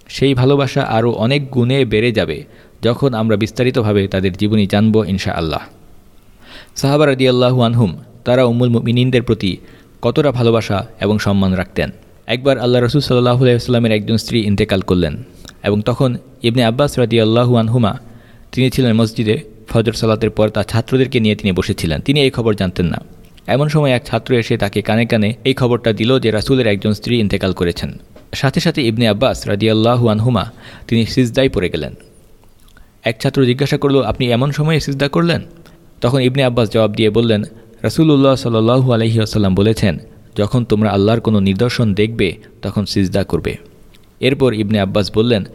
সেই ভালোবাসা আরও অনেক গুণে বেড়ে যাবে যখন আমরা বিস্তারিতভাবে তাদের জীবনী জানব ইনশা আল্লাহ সাহাবা রাদি আল্লাহু আনহুম তারা উমুল মিনিনদের প্রতি কতটা ভালোবাসা এবং সম্মান রাখতেন। একবার আল্লাহ রসুল সাল্লাহ আলাইস্লামের একজন স্ত্রী ইন্তেকাল করলেন। এবং তখন ইবনে আব্বাস রাদি আল্লাহু আনহুমা, তিনি ছিলেন মসজিদে ফজর সালাতের পর তার ছাত্রদেরকে নিয়ে তিনি বসেছিলেন। তিনি এই খবর জানতেন না। এমন সময় এক ছাত্র এসে তাকে কানে কানে এই খবরটা দিল যে রাসুলের একজন স্ত্রী ইন্তেকাল করেছেন। সাথে সাথে ইবনে আব্বাস রাদিয়াল্লাহু আনহুমা, তিনি সিজদাই পড়ে গেলেন। এক ছাত্র জিজ্ঞাসা করল, আপনি এমন সময়ে সিজদা করলেন? তখন ইবনে আব্বাস জবাব দিয়ে বললেন, রাসুলুল্লাহ সাল্লু আলহি আসাল্লাম বলেছেন, যখন তোমরা আল্লাহর কোনো নিদর্শন দেখবে, তখন সিজদা করবে। এরপর ইবনে আব্বাস বললেন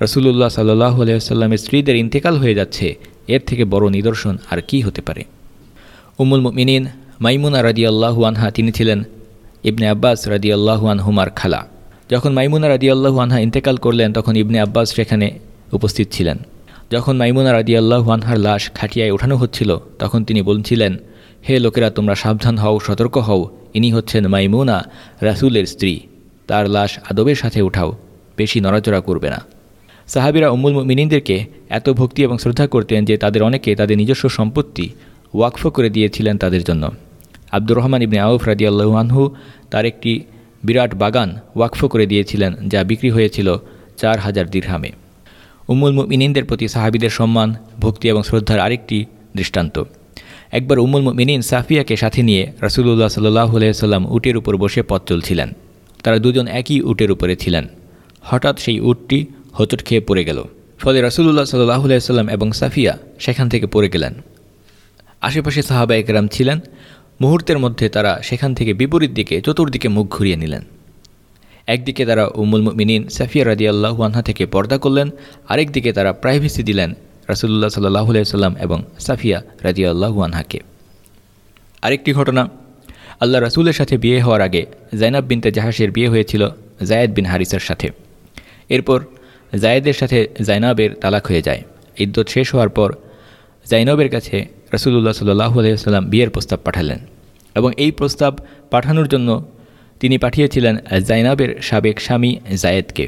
রসুল্লাহ সাল্লাহ আলহিহাস্লামের স্ত্রীদের ইন্তেকাল হয়ে যাচ্ছে। এর থেকে বড় নিদর্শন আর কি হতে পারে? উমুল মিনিন মাইমুনা রাদিয়াল্লাহু আনহা, তিনি ছিলেন ইবনে আব্বাস রাদিয়াল্লাহু আনহুমার খালা। যখন মাইমুনা রাদিয়াল্লাহু আনহা ইন্তেকাল করলেন, তখন ইবনে আব্বাস সেখানে উপস্থিত ছিলেন। যখন মাইমুনা রাদিয়াল্লাহু আনহার লাশ খাটিয়ায় ওঠানো হচ্ছিল, তখন তিনি বলছিলেন, হে লোকেরা, তোমরা সাবধান হও, সতর্ক হও। ইনি হচ্ছেন মাইমুনা রাসুলের স্ত্রী। তার লাশ আদবের সাথে উঠাও। বেশি নড়াচড়া করবে না। সাহাবিরা উম্মুল মিনিনদেরকে এত ভক্তি এবং শ্রদ্ধা করতেন যে তাদের অনেকে তাদের নিজস্ব সম্পত্তি ওয়াকফ করে দিয়েছিলেন তাদের জন্য। আব্দুর রহমান ইবনে আউফ রাদিয়াল্লাহু আনহু তার একটি বিরাট বাগান ওয়াকফ করে দিয়েছিলেন, যা বিক্রি হয়েছিল চার হাজার দীর্হামে। উম্মুল মিনিনদের প্রতি সাহাবিদের সম্মান, ভক্তি এবং শ্রদ্ধার আরেকটি দৃষ্টান্ত। একবার উম্মুল মিনিন সাফিয়াকে সাথে নিয়ে রসুল্লাহ সাল্লাহ সাল্লাম উটের উপর বসে পথ চলছিলেন। তারা দুজন একই উটের উপরে ছিলেন। হঠাৎ সেই উটটি হোঁচট খেয়ে পড়ে গেল। ফলে রসুল্লাহ সাল্লাহ সাল্লাম এবং সাফিয়া সেখান থেকে পড়ে গেলেন। আশেপাশে সাহাবা একরাম ছিলেন। মুহূর্তের মধ্যে তারা সেখান থেকে বিপরীত দিকে, চতুর্দিকে মুখ ঘুরিয়ে নিলেন। একদিকে তারা উমুল মিনিন সাফিয়া রাজি আনহা থেকে পর্দা করলেন। আরেকদিকে তারা প্রাইভেসি দিলেন রাসুল্লাহ সাল্লাহ সাল্লাম এবং সাফিয়া রাজি আনহাকে। আরেকটি ঘটনা, আল্লাহ রাসুলের সাথে বিয়ে হওয়ার আগে জাইনাব বিনতে জাহাসের বিয়ে হয়েছিল জায়েদ বিন হারিসের সাথে। এরপর জায়েদের সাথে জাইনাবের তালাক হয়ে যায়। ইদ্যত শেষ হওয়ার পর জাইনবের কাছে রসুল্লাহ সাল্লাহ আলাইসাল্লাম বিয়ের প্রস্তাব পাঠালেন এবং এই প্রস্তাব পাঠানোর জন্য তিনি পাঠিয়েছিলেন জাইনাবের সাবেক স্বামী জায়েদকে।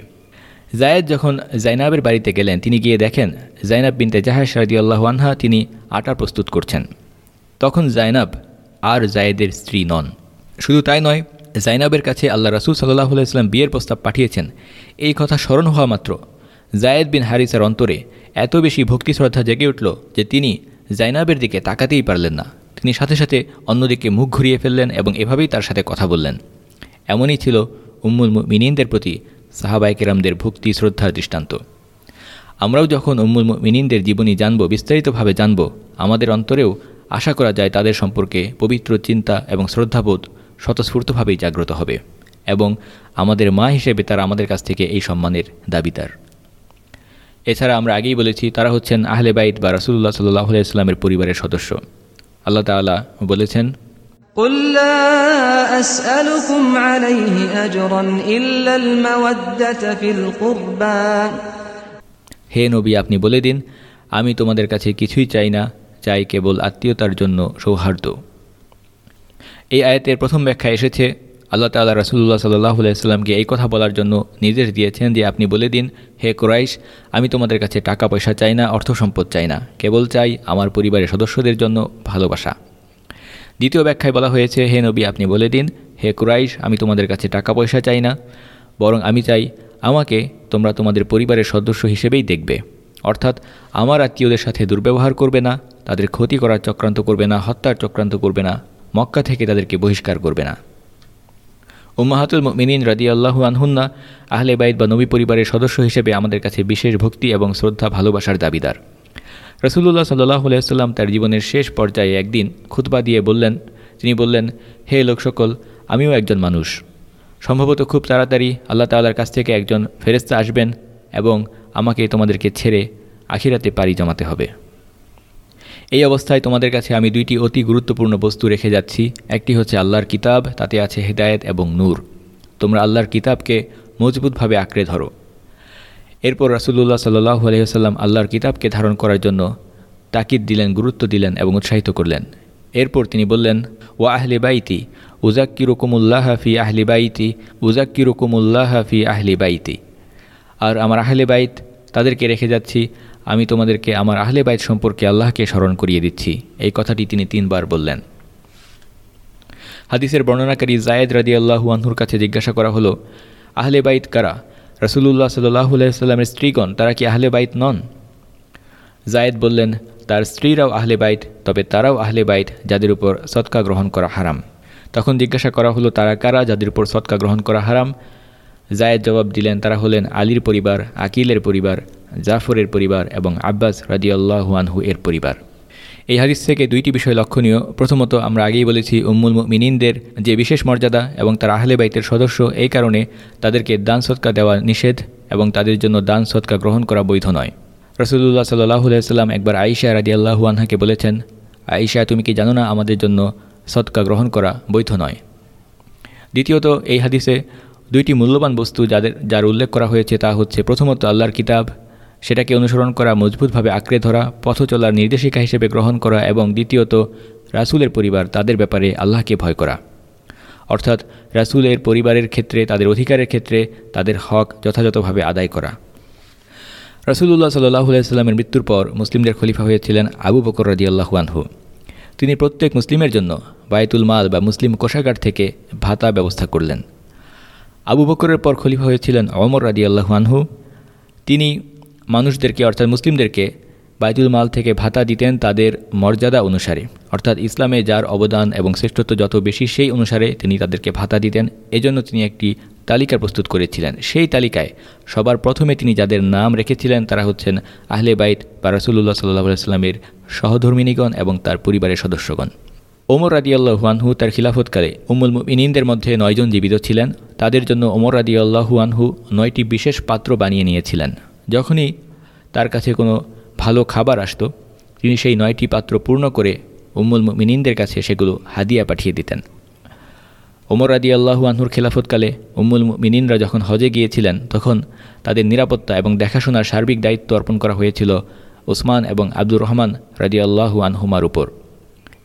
জায়েদ যখন জাইনাবের বাড়িতে গেলেন, তিনি গিয়ে দেখেন জাইনাব বিনতে জাহাজ রাদিয়াল্লাহ আনহা তিনি আটা প্রস্তুত করছেন। তখন জাইনাব আর জায়েদের স্ত্রী নন। শুধু তাই নয় জাইনাবের কাছে আল্লাহ রাসুল সাল্লাহ আলাইসলাম বিয়ের প্রস্তাব পাঠিয়েছেন। এই কথা স্মরণ হওয়া মাত্র। জায়েদ বিন হারিসের অন্তরে এত বেশি ভক্তি শ্রদ্ধা জেগে উঠল যে তিনি জাইনাবের দিকে তাকাতেই পারলেন না। তিনি সাথে সাথে অন্যদিকে মুখ ঘুরিয়ে ফেললেন এবং এভাবেই তার সাথে কথা বললেন। এমনই ছিল উম্মুল মিনিনদের প্রতি সাহাবাইকেরামদের ভক্তি শ্রদ্ধার দৃষ্টান্ত। আমরাও যখন উম্মুল মিনিনদের জীবনী জানব, বিস্তারিতভাবে জানব, আমাদের অন্তরেও আশা করা যায় তাদের সম্পর্কে পবিত্র চিন্তা এবং শ্রদ্ধাবোধ স্বতঃস্ফূর্তভাবেই জাগ্রত হবে এবং আমাদের মা হিসেবে তারা আমাদের কাছ থেকে এই সম্মানের দাবিদার এছাড়া আমরা আগেই বলেছি তারা হচ্ছেন আহলে বাইত বা রাসুল্লাহ সাল্লাহ ইসলামের পরিবারের সদস্য আল্লাহ তালা বলেছেন قل لا أسألكم عليه أجرا إلا المودة في القربى হে নবী আপনি বলে দিন আমি তোমাদের কাছে কিছুই চাই না চাই কেবল আত্মীয়তার জন্য সৌহার্দ্য এই আয়াতের প্রথম ব্যাখ্যা এসেছে, আল্লাহ তাল্লাহ রসুল্লাহ সাল্লাহ আলাইস্লামকে এই কথা বলার জন্য নির্দেশ দিয়েছেন যে আপনি বলে দিন, হে কোরাইশ, আমি তোমাদের কাছে টাকা পয়সা চাই না অর্থ সম্পদ চাই না। কেবল চাই আমার পরিবারের সদস্যদের জন্য ভালোবাসা। দ্বিতীয় ব্যাখ্যায় বলা হয়েছে, হে নবী, আপনি বলে দিন, হে কুরাইশ, আমি তোমাদের কাছে টাকা পয়সা চাই না, বরং আমি চাই আমাকে তোমরা তোমাদের পরিবারের সদস্য হিসেবেই দেখবে। অর্থাৎ আমার আত্মীয়দের সাথে দুর্ব্যবহার করবে না, তাদের ক্ষতি করার চক্রান্ত করবে না, হত্যার চক্রান্ত করবে না মক্কা থেকে তাদেরকে বহিষ্কার করবে না। উম্মাহাতুল মিনিন রাদি আল্লাহু আনহুন্না আহলে বাইদ বা নবী পরিবারের সদস্য হিসেবে আমাদের কাছে বিশেষ ভক্তি এবং শ্রদ্ধা ভালোবাসার দাবিদার। রসুল্লাহ সাল্লাহ আলাইসাল্লাম তার জীবনের শেষ পর্যায়ে একদিন খুতবা দিয়ে বললেন, তিনি বললেন, হে লোক সকল আমিও একজন মানুষ। সম্ভবত খুব তাড়াতাড়ি আল্লাহ তাল্লার কাছ থেকে একজন ফেরেস্তা আসবেন এবং আমাকে তোমাদেরকে ছেড়ে আখিরাতে পাড়ি জমাতে হবে। এই অবস্থায় তোমাদের কাছে আমি দুইটি অতি গুরুত্বপূর্ণ বস্তু রেখে যাচ্ছি। একটি হচ্ছে আল্লাহর কিতাব, তাতে আছে হেদায়েত এবং নূর। তোমরা আল্লাহর কিতাবকে মজবুতভাবে আঁকড়ে ধরো। এরপর রাসুল্লাহ সাল্লাহ আলহিহাল্লাম আল্লাহর কিতাবকে ধারণ করার জন্য তাকিদ দিলেন, গুরুত্ব দিলেন এবং উৎসাহিত করলেন। এরপর তিনি বললেন ও আহলি বাইতি উজাক্কি রকুমুল্লাহ ফি আহলি বাইতি উজাক্কি রকুমুল্লাহ ফি আহলি বাইতি। আর আমার আহলে বাইত, তাদেরকে রেখে যাচ্ছি আমি তোমাদেরকে আমার আহলে বাইত সম্পর্কে আল্লাহকে স্মরণ করিয়ে দিচ্ছি। এই কথাটি তিনি তিনবার বললেন। হাদিসের বর্ণনাকারী জায়েদ রাদি আল্লাহু আনহুর কাছে জিজ্ঞাসা করা হলো, আহলে বাইত কারা? রসুল্লাহ সাল্লাইসাল্লামের স্ত্রীগণ, তারা কি আহলে বাইত নন? জায়েদ বললেন, তার স্ত্রীরাও আহলে বাইত, তবে তারাও আহলে বাইত যাদের উপর সৎকা গ্রহণ করা হারাম। তখন জিজ্ঞাসা করা হলো, তারা কারা যাদের উপর সৎকা গ্রহণ করা হারাম? জায়েদ জবাব দিলেন, তারা হলেন আলীর পরিবার, আকিলের পরিবার জাফরের পরিবার এবং আব্বাস রাজিউল্লাহুয়ানহু এর পরিবার। এই হাদিস থেকে দুইটি বিষয় লক্ষণীয়। প্রথমত, আমরা আগেই বলেছি, উম্মুল মিনিনদের যে বিশেষ মর্যাদা এবং তার আহলে বাইতের সদস্য, এই কারণে তাদেরকে দান সৎকা দেওয়া নিষেধ এবং তাদের জন্য দান সৎকা গ্রহণ করা বৈধ নয়। রসুল্লাহ সাল্লাহ সাল্লাম একবার আইসা রাজি আনহাকে বলেছেন আইসা তুমি কি জানো না আমাদের জন্য সৎকা গ্রহণ করা বৈধ নয়? দ্বিতীয়ত, এই হাদিসে দুইটি মূল্যবান বস্তু যাদের, যার উল্লেখ করা হয়েছে তা হচ্ছে, প্রথমত, আল্লাহর কিতাব সেটাকে অনুসরণ করা, মজবুতভাবে আঁকড়ে ধরা, পথ চলার নির্দেশিকা হিসেবে গ্রহণ করা এবং দ্বিতীয়ত রাসুলের পরিবার, তাদের ব্যাপারে আল্লাহকে ভয় করা। অর্থাৎ রাসুলের পরিবারের ক্ষেত্রে, তাদের অধিকারের ক্ষেত্রে তাদের হক যথাযথভাবে আদায় করা। রাসুলুল্লাহ সাল্লাহ মৃত্যুর পর মুসলিমদের খলিফা হয়েছিলেন আবু বকর রাজিয়াল্লাহু আনহু। তিনি প্রত্যেক মুসলিমের জন্য বায়তুল মাল বা মুসলিম কোষাগার থেকে ভাতা ব্যবস্থা করলেন। আবু বকরের পর খলিফা হয়েছিলেন অমর রাজি আনহু। তিনি মানুষদেরকে, অর্থাৎ মুসলিমদেরকে বাইতুল মাল থেকে ভাতা দিতেন তাদের মর্যাদা অনুসারে। অর্থাৎ ইসলামে যার অবদান এবং শ্রেষ্ঠত্ব যত বেশি, সেই অনুসারে তিনি তাদেরকে ভাতা দিতেন। এজন্য তিনি একটি তালিকা প্রস্তুত করেছিলেন। সেই তালিকায় সবার প্রথমে তিনি যাদের নাম রেখেছিলেন তারা হচ্ছেন আহলে বাইত বা রাসুল্লাহ সাল্লাহ সহধর্মিনীগণ এবং তার পরিবারের সদস্যগণ। ওমর রাদিয়াল্লাহুয়ানহু তার খিলাফতকালে উমুল ইনিনদের মধ্যে নয়জন জীবিত ছিলেন। তাদের জন্য ওমর রাদিয়াল্লাহুয়ানহু নয়টি বিশেষ পাত্র বানিয়ে নিয়েছিলেন। যখনই তার কাছে কোনো ভালো খাবার আসতো, তিনি সেই নয়টি পাত্র পূর্ণ করে উম্মুল মিনিনদের কাছে সেগুলো হাদিয়া পাঠিয়ে দিতেন। ওমর আদি আল্লাহু আনহুর খেলাফতকালে উম্মুল মিনিনরা যখন হজে গিয়েছিলেন, তখন তাদের নিরাপত্তা এবং দেখাশোনার সার্বিক দায়িত্ব অর্পণ করা হয়েছিল ওসমান এবং আব্দুর রহমান রাজি আল্লাহু আনহুমার উপর।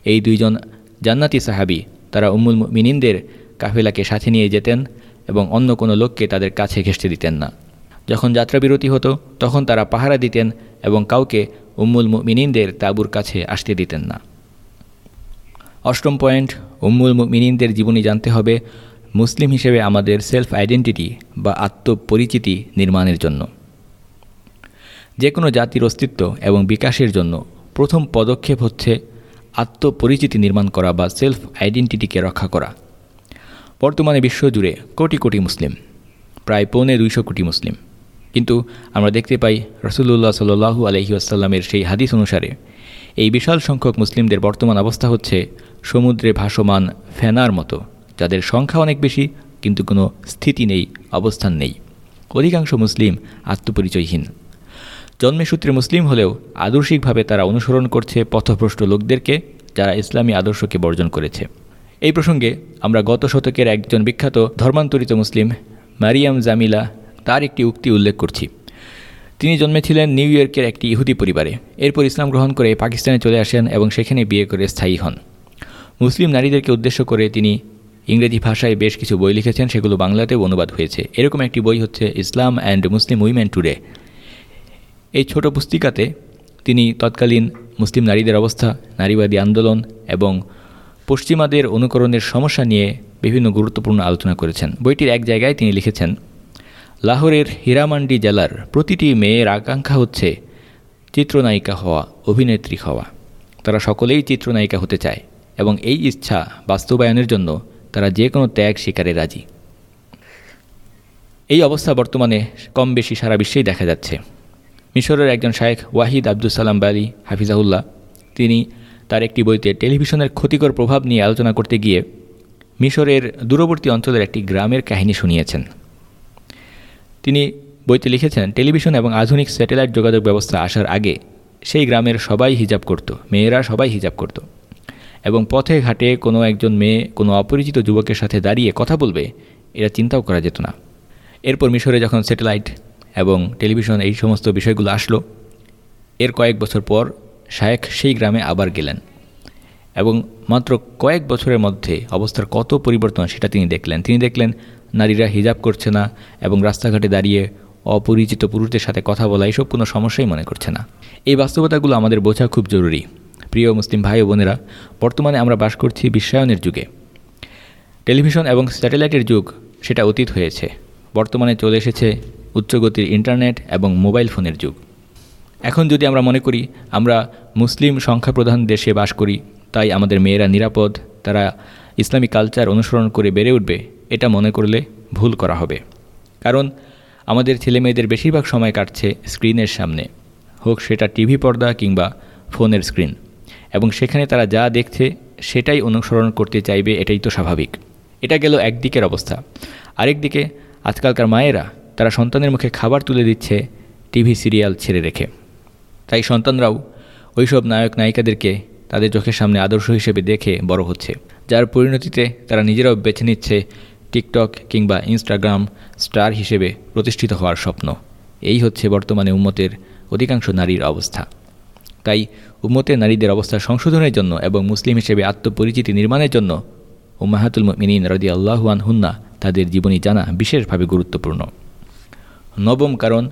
এই দুইজন জান্নাতি সাহাবি তারা উম্মুল মিনিনদের কাফেলাকে সাথে নিয়ে যেতেন এবং অন্য কোনো লোককে তাদের কাছে ঘেঁষতে দিতেন না। যখন যাত্রা বিরতি হতো, তখন তারা পাহারা দিতেন এবং কাউকে উম্মুল মিনিনদের তাঁবুর কাছে আসতে দিতেন না। অষ্টম পয়েন্ট, উম্মুল মিনিনদের জীবনী জানতে হবে মুসলিম হিসেবে আমাদের সেলফ আইডেন্টিটি বা আত্মপরিচিতি নির্মাণের জন্য। যে কোনো জাতির অস্তিত্ব এবং বিকাশের জন্য প্রথম পদক্ষেপ হচ্ছে আত্মপরিচিতি নির্মাণ করা বা সেলফ আইডেন্টিটিকে রক্ষা করা। বর্তমানে বিশ্বজুড়ে কোটি কোটি মুসলিম, প্রায় পৌনে দুইশো কোটি মুসলিম। কিন্তু আমরা দেখতে পাই রসুল্লাহ সাল্লু আলহি আসাল্লামের সেই হাদিস অনুসারে, এই বিশাল সংখ্যক মুসলিমদের বর্তমান অবস্থা হচ্ছে সমুদ্রে ভাসমান ফেনার মতো, যাদের সংখ্যা অনেক বেশি, কিন্তু কোনো স্থিতি নেই, অবস্থান নেই। অধিকাংশ মুসলিম আত্মপরিচয়হীন। জন্মসূত্রে মুসলিম হলেও আদর্শিকভাবে তারা অনুসরণ করছে পথভ্রষ্ট লোকদেরকে, যারা ইসলামী আদর্শকে বর্জন করেছে। এই প্রসঙ্গে আমরা গত শতকের একজন বিখ্যাত ধর্মান্তরিত মুসলিম, মারিয়াম জামিলা তার একটি উক্তি উল্লেখ করছি। তিনি জন্মেছিলেন নিউ ইয়র্কের একটি ইহুদি পরিবারে। এরপর ইসলাম গ্রহণ করে পাকিস্তানে চলে আসেন এবং সেখানে বিয়ে করে স্থায়ী হন। মুসলিম নারীদেরকে উদ্দেশ্য করে তিনি ইংরেজি ভাষায় বেশ কিছু বই লিখেছেন, সেগুলো বাংলাতেও অনুবাদ হয়েছে। এরকম একটি বই হচ্ছে Islam and Muslim women today. এই ছোট পুস্তিকাতে তিনি তৎকালীন মুসলিম নারীদের অবস্থা, নারীবাদী আন্দোলন এবং পশ্চিমাদের অনুকরণের সমস্যা নিয়ে বিভিন্ন গুরুত্বপূর্ণ আলোচনা করেছেন। বইটির এক জায়গায় তিনি লিখেছেন লাহোরের হীরামান্ডি জেলার প্রতিটি মেয়ের আকাঙ্ক্ষা হচ্ছে চিত্রনায়িকা হওয়া, অভিনেত্রী হওয়া। তারা সকলেই চিত্রনায়িকা হতে চায় এবং এই ইচ্ছা বাস্তবায়নের জন্য তারা যে কোনো ত্যাগ শিকারে রাজি। এই অবস্থা বর্তমানে কম বেশি সারা বিশ্বেই দেখা যাচ্ছে। মিশরের একজন শায়েখ ওয়াহিদ আব্দুল সালাম বালি, হাফিজাহুল্লাহ, তিনি তার একটি বইতে টেলিভিশনের ক্ষতিকর প্রভাব নিয়ে আলোচনা করতে গিয়ে মিশরের দূরবর্তী অঞ্চলের একটি গ্রামের কাহিনী শুনিয়েছেন। তিনি বইতে লিখেছেন, টেলিভিশন এবং আধুনিক স্যাটেলাইট যোগাযোগ ব্যবস্থা আসার আগে সেই গ্রামের সবাই হিজাব করত, মেয়েরা সবাই হিজাব করত। এবং পথে ঘাটে কোনো একজন মেয়ে কোনো অপরিচিত যুবকের সাথে দাঁড়িয়ে কথা বলবে এটা চিন্তাও করা যেত না। এরপর মিশরে যখন স্যাটেলাইট এবং টেলিভিশন এই সমস্ত বিষয়গুলো আসলো, এর কয়েক বছর পর শায়েখ সেই গ্রামে আবার গেলেন এবং মাত্র কয়েক বছরের মধ্যে অবস্থার কত পরিবর্তন সেটা তিনি দেখলেন। তিনি দেখলেন নারীরা হিজাব করছে না এবং রাস্তাঘাটে দাঁড়িয়ে অপরিচিত পুরুষদের সাথে কথা বলা এসব কোনো সমস্যাই মনে করছে না। এই বাস্তবতাগুলো আমাদের বোঝা খুব জরুরি। প্রিয় মুসলিম ভাই ও বোনেরা, বর্তমানে আমরা বাস করছি বিশ্বায়নের যুগে। টেলিভিশন এবং স্যাটেলাইটের যুগ, সেটা অতীত হয়েছে। বর্তমানে চলে এসেছে উচ্চগতির ইন্টারনেট এবং মোবাইল ফোনের যুগ। এখন যদি আমরা মনে করি, আমরা মুসলিম সংখ্যাপ্রধান দেশে বাস করি, তাই আমাদের মেয়েরা নিরাপদ, তারা ইসলামী কালচার অনুসরণ করে বেড়ে উঠবে এটা মনে করলে ভুল করা হবে। কারণ আমাদের ছেলে মেয়েদের বেশিরভাগ সময় কাটছে স্ক্রিনের সামনে। হোক সেটা টিভি পর্দা কিংবা ফোনের স্ক্রিন। এবং সেখানে তারা যা দেখছে সেটাই অনুসরণ করতে চাইবে, এটাই তো স্বাভাবিক। এটা গেল একদিকের অবস্থা। আরেক দিকে আজকালকার মায়েরা, তারা সন্তানের মুখে খাবার তুলে দিচ্ছে টিভি সিরিয়াল ছেড়ে রেখে। তাই সন্তানরাও ওইসব নায়ক নায়িকাদেরকে তাদের চোখের সামনে আদর্শ হিসেবে দেখে বড় হচ্ছে। যার পরিণতিতে তারা নিজেরাও বেছে নিচ্ছে টিকটক কিংবা ইনস্টাগ্রাম স্টার হিসেবে প্রতিষ্ঠিত হওয়ার স্বপ্ন। এই হচ্ছে বর্তমানে উম্মতের অধিকাংশ নারীর অবস্থা। তাই উম্মতের নারীদের অবস্থা সংশোধনের জন্য এবং মুসলিম হিসেবে আত্মপরিচিতি নির্মাণের জন্য উম্মাহাতুল মিনীন রদি আল্লাহুয়ান হুন্না তাদের জীবনী জানা বিশেষভাবে গুরুত্বপূর্ণ। নবম কারণ,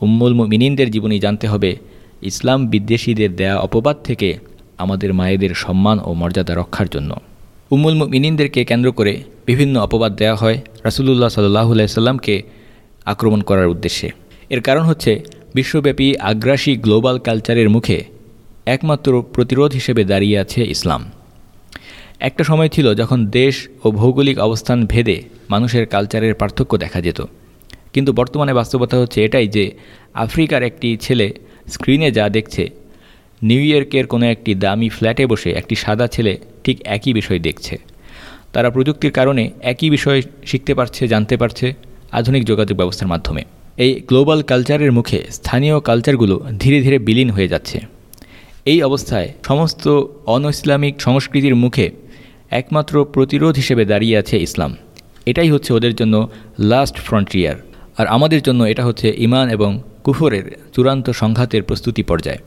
উম্মুল মিনীনদের জীবনী জানতে হবে ইসলাম বিদ্বেষীদের দেয়া অপবাদ থেকে আমাদের মায়েদের সম্মান ও মর্যাদা রক্ষার জন্য। উম্মুল মিনীনদেরকে কেন্দ্র করে বিভিন্ন অপবাদ দেওয়া হয় রাসুলুল্লাহ সাল্লাহ সাল্লামকে আক্রমণ করার উদ্দেশ্যে। এর কারণ হচ্ছে বিশ্বব্যাপী আগ্রাসী গ্লোবাল কালচারের মুখে একমাত্র প্রতিরোধ হিসেবে দাঁড়িয়ে আছে ইসলাম। একটা সময় ছিল যখন দেশ ও ভৌগোলিক অবস্থান ভেদে মানুষের কালচারের পার্থক্য দেখা যেত। কিন্তু বর্তমানে বাস্তবতা হচ্ছে এটাই যে আফ্রিকার একটি ছেলে স্ক্রিনে যা দেখছে নিউ ইয়র্কের কোনো একটি দামি ফ্ল্যাটে বসে একটি সাদা ছেলে ঠিক একই বিষয় দেখছে। তারা প্রযুক্তির কারণে একই বিষয় শিখতে পারছে, জানতে পারছে আধুনিক যোগাযোগ ব্যবস্থার মাধ্যমে। এই গ্লোবাল কালচারের মুখে স্থানীয় কালচারগুলো ধীরে ধীরে বিলীন হয়ে যাচ্ছে। এই অবস্থায় সমস্ত অন ইসলামিক সংস্কৃতির মুখে একমাত্র প্রতিরোধ হিসেবে দাঁড়িয়ে আছে ইসলাম। এটাই হচ্ছে ওদের জন্য লাস্ট ফ্রন্টিয়ার আর আমাদের জন্য এটা হচ্ছে ইমান এবং কুফরের চূড়ান্ত সংঘাতের প্রস্তুতি পর্যায়।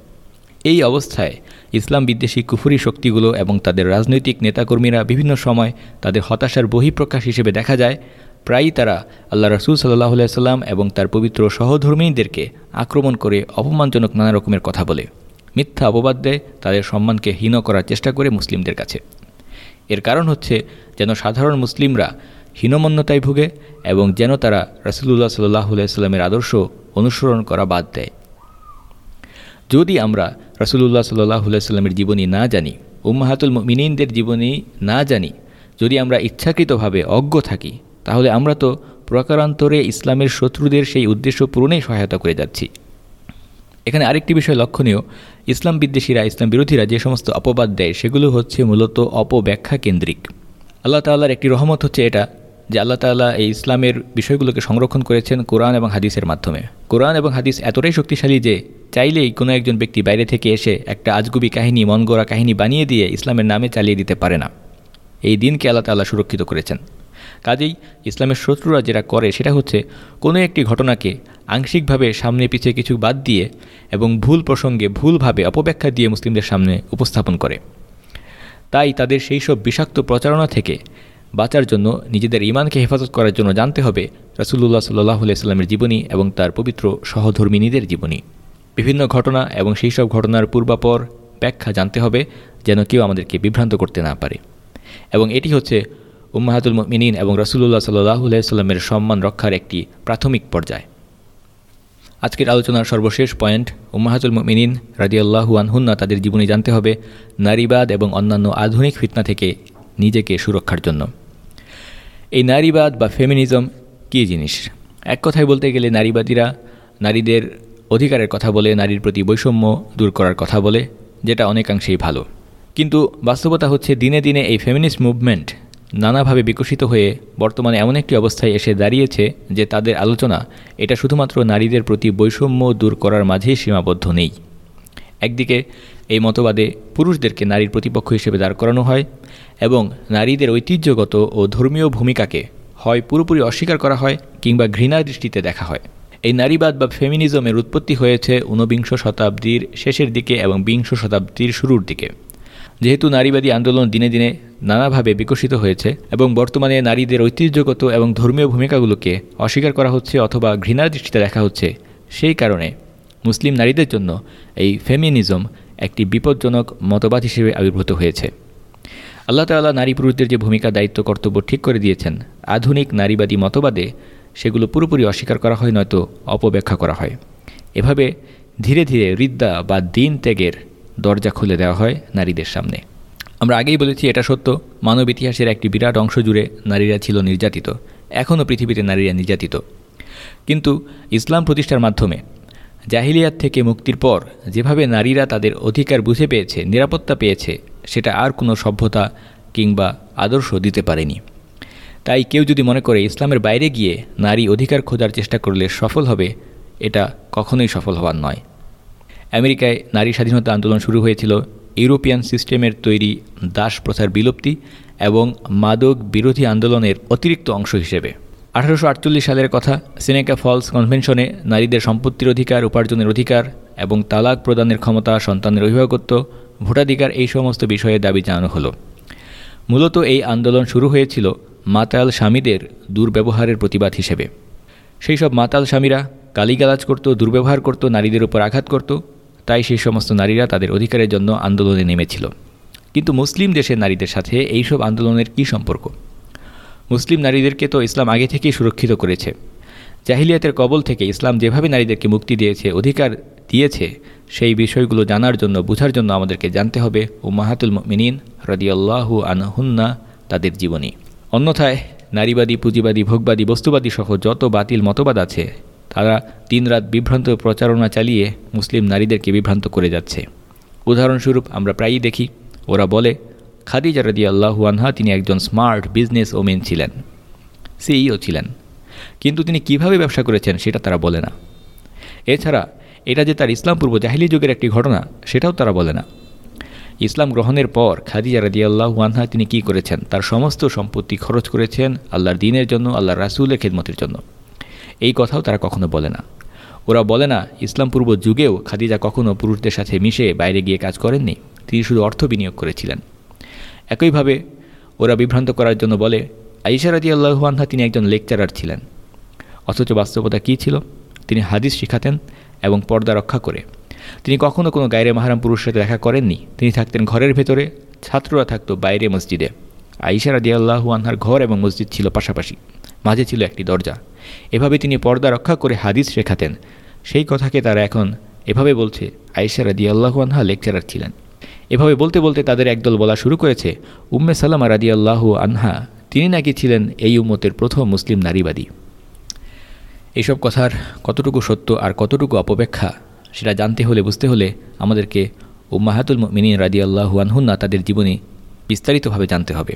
এই অবস্থায় ইসলাম বিদ্বেষী কুফুরি শক্তিগুলো এবং তাদের রাজনৈতিক নেতাকর্মীরা বিভিন্ন সময় তাদের হতাশার বহিঃপ্রকাশ হিসেবে দেখা যায়। প্রায়ই তারা আল্লাহ রসুল সাল্লাহ সাল্লাম এবং তার পবিত্র সহধর্মিনীদেরকে আক্রমণ করে অপমানজনক নানা রকমের কথা বলে। মিথ্যা অপবাদ দেয়, তাদের সম্মানকে হীন করার চেষ্টা করে মুসলিমদের কাছে। এর কারণ হচ্ছে যেন সাধারণ মুসলিমরা হীনমন্যতায় ভুগে এবং যেন তারা রসুল্লাহ সাল্লাহ সাল্লামের আদর্শ অনুসরণ করা বাদ দেয়। যদি আমরা রসুল্লাহ সাল্লাহ সাল্লামের জীবনী না জানি, উম্মাহাতুল মিনীনদের জীবনী না জানি, যদি আমরা ইচ্ছাকৃতভাবে অজ্ঞ থাকি, তাহলে আমরা তো প্রকারান্তরে ইসলামের শত্রুদের সেই উদ্দেশ্য পূরণেই সহায়তা করে যাচ্ছি। এখানে আরেকটি বিষয় লক্ষণীয়, ইসলাম বিদ্বেষীরা, ইসলাম বিরোধীরা যে সমস্ত অপবাদ দেয়, সেগুলো হচ্ছে মূলত অপব্যাখ্যা কেন্দ্রিক। আল্লাহ তাল্লাহর একটি রহমত হচ্ছে এটা যে আল্লাহ তাল্লাহ এই ইসলামের বিষয়গুলোকে সংরক্ষণ করেছেন কোরআন এবং হাদিসের মাধ্যমে। কোরআন এবং হাদিস এতটাই শক্তিশালী যে চাইলেই কোনো একজন ব্যক্তি বাইরে থেকে এসে একটা আজগুবি কাহিনী মন কাহিনী বানিয়ে দিয়ে ইসলামের নামে চালিয়ে দিতে পারে না। এই দিনকে আল্লাহ তাল্লাহ সুরক্ষিত করেছেন। কাজেই ইসলামের শত্রুরা যেটা করে সেটা হচ্ছে কোনো একটি ঘটনাকে আংশিকভাবে সামনে পিছিয়ে কিছু বাদ দিয়ে এবং ভুল প্রসঙ্গে ভুলভাবে অপব্যাখ্যা দিয়ে মুসলিমদের সামনে উপস্থাপন করে। তাই তাদের সেই সব বিষাক্ত প্রচারণা থেকে বাঁচার জন্য নিজেদের ইমানকে হেফাজত করার জন্য জানতে হবে রসুল্লাহ সাল্লাহ সাল্লামের জীবনী এবং তার পবিত্র সহধর্মিনীদের জীবনী। বিভিন্ন ঘটনা এবং সেই সব ঘটনার পূর্বাপর ব্যাখ্যা জানতে হবে যেন কেউ আমাদেরকে বিভ্রান্ত করতে না পারে। এবং এটি হচ্ছে উম্মাহাতুল মিনীন এবং রসুল্লাহ সাল্লাহ সাল্লামের সম্মান রক্ষার একটি প্রাথমিক পর্যায়। আজকের আলোচনার সর্বশেষ পয়েন্ট, উম্মাহাতুল মিনীন রাজিয়াল্লাহু আনহুন্না তাদের জীবনী জানতে হবে নারীবাদ এবং অন্যান্য আধুনিক ফিতনা থেকে নিজেকে সুরক্ষার জন্য। এই নারীবাদ বা ফেমিনিজম কী জিনিস? এক কথায় বলতে গেলে নারীবাদীরা নারীদের অধিকারের কথা বলে, নারীর প্রতি বৈষম্য দূর করার কথা বলে, যেটা অনেকাংশেই ভালো। কিন্তু বাস্তবতা হচ্ছে দিনে দিনে এই ফেমিনিস্ট মুভমেন্ট নানাভাবে বিকশিত হয়ে বর্তমানে এমন একটি অবস্থায় এসে দাঁড়িয়েছে যে তাদের আলোচনা এটা শুধুমাত্র নারীদের প্রতি বৈষম্য দূর করার মাঝেই সীমাবদ্ধ নেই। একদিকে এই মতবাদে পুরুষদেরকে নারীর প্রতিপক্ষ হিসেবে দাঁড় করানো হয় এবং নারীদের ঐতিহ্যগত ও ধর্মীয় ভূমিকাকে হয় পুরোপুরি অস্বীকার করা হয় কিংবা ঘৃণা দৃষ্টিতে দেখা হয়। এই নারীবাদ বা ফেমিনিজমের উৎপত্তি হয়েছে ঊনবিংশ শতাব্দীর শেষের দিকে এবং বিংশ শতাব্দীর শুরুর দিকে। যেহেতু নারীবাদী আন্দোলন দিনে দিনে নানাভাবে বিকশিত হয়েছে এবং বর্তমানে নারীদের ঐতিহ্যগত এবং ধর্মীয় ভূমিকাগুলোকে অস্বীকার করা হচ্ছে অথবা ঘৃণার দৃষ্টিতে দেখা হচ্ছে, সেই কারণে মুসলিম নারীদের জন্য এই ফেমিনিজম একটি বিপজ্জনক মতবাদ হিসেবে আবির্ভূত হয়েছে। আল্লাহ তাল্লাহ নারী পুরুষদের যে ভূমিকা, দায়িত্ব, কর্তব্য ঠিক করে দিয়েছেন, আধুনিক নারীবাদী মতবাদে সেগুলো পুরোপুরি অস্বীকার করা হয়, নয়তো অপব্যাখ্যা করা হয়। এভাবে ধীরে ধীরে রিদ্দা বা দিন ত্যাগের দরজা খুলে দেওয়া হয় নারীদের সামনে। আমরা আগেই বলেছি, এটা সত্য, মানব ইতিহাসের একটি বিরাট অংশ জুড়ে নারীরা ছিল নির্যাতিত, এখনও পৃথিবীতে নারীরা নির্যাতিত। কিন্তু ইসলাম প্রতিষ্ঠার মাধ্যমে জাহিলিয়াত থেকে মুক্তির পর যেভাবে নারীরা তাদের অধিকার বুঝে পেয়েছে, নিরাপত্তা পেয়েছে সেটা আর কোনো সভ্যতা কিংবা আদর্শ দিতে পারেনি। তাই কেউ যদি মনে করে ইসলামের বাইরে গিয়ে নারী অধিকার খোঁজার চেষ্টা করলে সফল হবে, এটা কখনোই সফল হওয়ার নয়। আমেরিকায় নারী স্বাধীনতা আন্দোলন শুরু হয়েছিল, ইউরোপিয়ান সিস্টেমের তৈরি দাস প্রথার বিলুপ্তি এবং মাদক বিরোধী আন্দোলনের অতিরিক্ত অংশ হিসেবে। আঠারোশো আটচল্লিশ সালের কথা, সিনেকা ফলস কনভেনশনে নারীদের সম্পত্তির অধিকার, উপার্জনের অধিকার এবং তালাক প্রদানের ক্ষমতা সন্তানের অভিভাবকত্ব ভোটাধিকার এই সমস্ত বিষয়ে দাবি জানানো হলো। মূলত এই আন্দোলন শুরু হয়েছিল মাতাল স্বামীদের দুর্ব্যবহারের প্রতিবাদ হিসেবে। সেই সব মাতাল স্বামীরা গালিগালাজ করত, দুর্ব্যবহার করত, নারীদের উপর আঘাত করত, তাই সেই সমস্ত নারীরা তাদের অধিকারের জন্য আন্দোলনে নেমেছিল। কিন্তু মুসলিম দেশের নারীদের সাথে এইসব আন্দোলনের কী সম্পর্ক? মুসলিম নারীদেরকে তো ইসলাম আগে থেকেই সুরক্ষিত করেছে। জাহিলিয়াতের কবল থেকে ইসলাম যেভাবে নারীদেরকে মুক্তি দিয়েছে, অধিকার দিয়েছে সেই বিষয়গুলো জানার জন্য, বোঝার জন্য আমাদেরকে জানতে হবে ও মাহাতুল মিনিন রদিয়াল্লাহু আনহুন্না, তাদের জীবনী। অন্যথায় নারীবাদী, পুঁজিবাদী, ভোগবাদী, বস্তুবাদী সহ যত বাতিল মতবাদ আছে, তারা দিনরাত বিভ্রান্ত প্রচারণা চালিয়ে মুসলিম নারীদেরকে বিভ্রান্ত করে যাচ্ছে। উদাহরণস্বরূপ আমরা প্রায়ই দেখি, ওরা বলে, খাদিজা রদি আল্লাহু আনহা তিনি একজন স্মার্ট বিজনেস ওমেন ছিলেন, সিইও ছিলেন। কিন্তু তিনি কীভাবে ব্যবসা করেছেন সেটা তারা বলে না। এছাড়া এটা যে তার ইসলাম পূর্ব জাহিলি যুগের একটি ঘটনা, সেটাও তারা বলে না। ইসলাম গ্রহণের পর খাদিজা রাদি আল্লাহ আনহা তিনি কী করেছেন? তার সমস্ত সম্পত্তি খরচ করেছেন আল্লাহর দিনের জন্য, আল্লাহর রাসুলের খেদমতের জন্য। এই কথাও তারা কখনো বলে না। ওরা বলে না, ইসলাম পূর্ব যুগেও খাদিজা কখনো পুরুষদের সাথে মিশে বাইরে গিয়ে কাজ করেননি, তিনি শুধু অর্থ বিনিয়োগ করেছিলেন। একইভাবে ওরা বিভ্রান্ত করার জন্য বলে আইসা রাজি আল্লাহুয়ানহা তিনি একজন লেকচারার ছিলেন। অথচ বাস্তবতা কী ছিল? তিনি হাদিস শিখাতেন এবং পর্দা রক্ষা করে। তিনি কখনও কোনো গায়রে মাহারাম পুরুষের সাথে দেখা করেননি। তিনি থাকতেন ঘরের ভেতরে, ছাত্ররা থাকতো বাইরে মসজিদে। আইসা রাজি আল্লাহু আনহার ঘর এবং মসজিদ ছিল পাশাপাশি। মাঝে ছিল একটি দরজা। এভাবে তিনি পর্দা রক্ষা করে হাদিস শেখাতেন সেই কথাকে তারা এখন এভাবে বলছে রাদি আল্লাহু আনহা লেকচারার ছিলেন। এভাবে বলতে বলতে তাদের একদল বলা শুরু করেছে, উম্মে সালামা রাদি আল্লাহু আনহা, তিনি নাকি ছিলেন এই উম্মতের প্রথম মুসলিম নারীবাদী। এইসব কথার কতটুকু সত্য আর কতটুকু অপব্যাখ্যা সেটা জানতে হলে, বুঝতে হলে আমাদেরকে উম্মাহাতুল মিনী রাদি আল্লাহু আনহুন্না তাদের জীবনী বিস্তারিতভাবে জানতে হবে।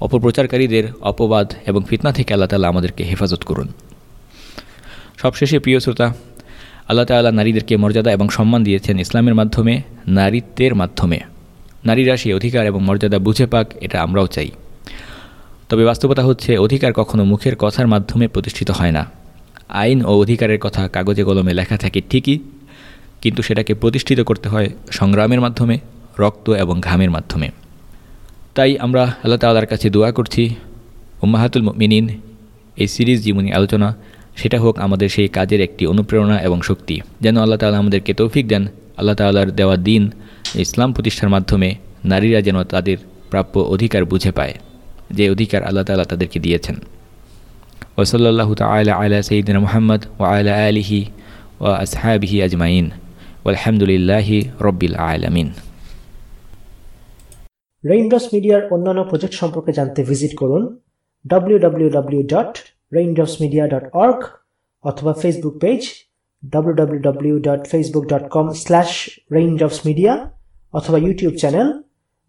অপপ্রচারকারীদের অপবাদ এবং ফিতনা থেকে আল্লাহ তালা আমাদেরকে হেফাজত করুন। সবশেষে, প্রিয় শ্রোতা, আল্লাহ তাল্লাহ নারীদেরকে মর্যাদা এবং সম্মান দিয়েছেন ইসলামের মাধ্যমে, নারীত্বের মাধ্যমে। নারীরা সেই অধিকার এবং মর্যাদা বুঝে পাক, এটা আমরাও চাই। তবে বাস্তবতা হচ্ছে, অধিকার কখনো মুখের কথার মাধ্যমে প্রতিষ্ঠিত হয় না। আইন ও অধিকারের কথা কাগজে কলমে লেখা থাকে ঠিকই, কিন্তু সেটাকে প্রতিষ্ঠিত করতে হয় সংগ্রামের মাধ্যমে, রক্ত এবং ঘামের মাধ্যমে। তাই আমরা আল্লাহ তাল্লার কাছে দোয়া করছি, উম্মাহাতুল মিনিন এই সিরিজ জীবনী আলোচনা, সেটা হোক আমাদের সেই কাজের একটি অনুপ্রেরণা এবং শক্তি। যেন আল্লাহ তালা আমাদেরকে তৌফিক দেন, আল্লাহ তাল্লার দেওয়া দিন, ইসলাম প্রতিষ্ঠার মাধ্যমে নারীরা যেন তাদের প্রাপ্য অধিকার বুঝে পায়। যে অধিকার আল্লাহ তালা তাদেরকে দিয়েছেন। ওসল্লাহ তালা আলা সঈদিন মোহাম্মদ ও আলা আলিহি ও আসহাবিহি আজমাইন। আলহামদুলিল্লাহি রব্বিল আলমিন। রেইনড্রপস মিডিয়ার অন্যান্য প্রজেক্ট সম্পর্কে জানতে ভিজিট করুন www.raindropsmedia.org অথবা ফেসবুক পেজ www.facebook.com/raindropsmedia অথবা YouTube channel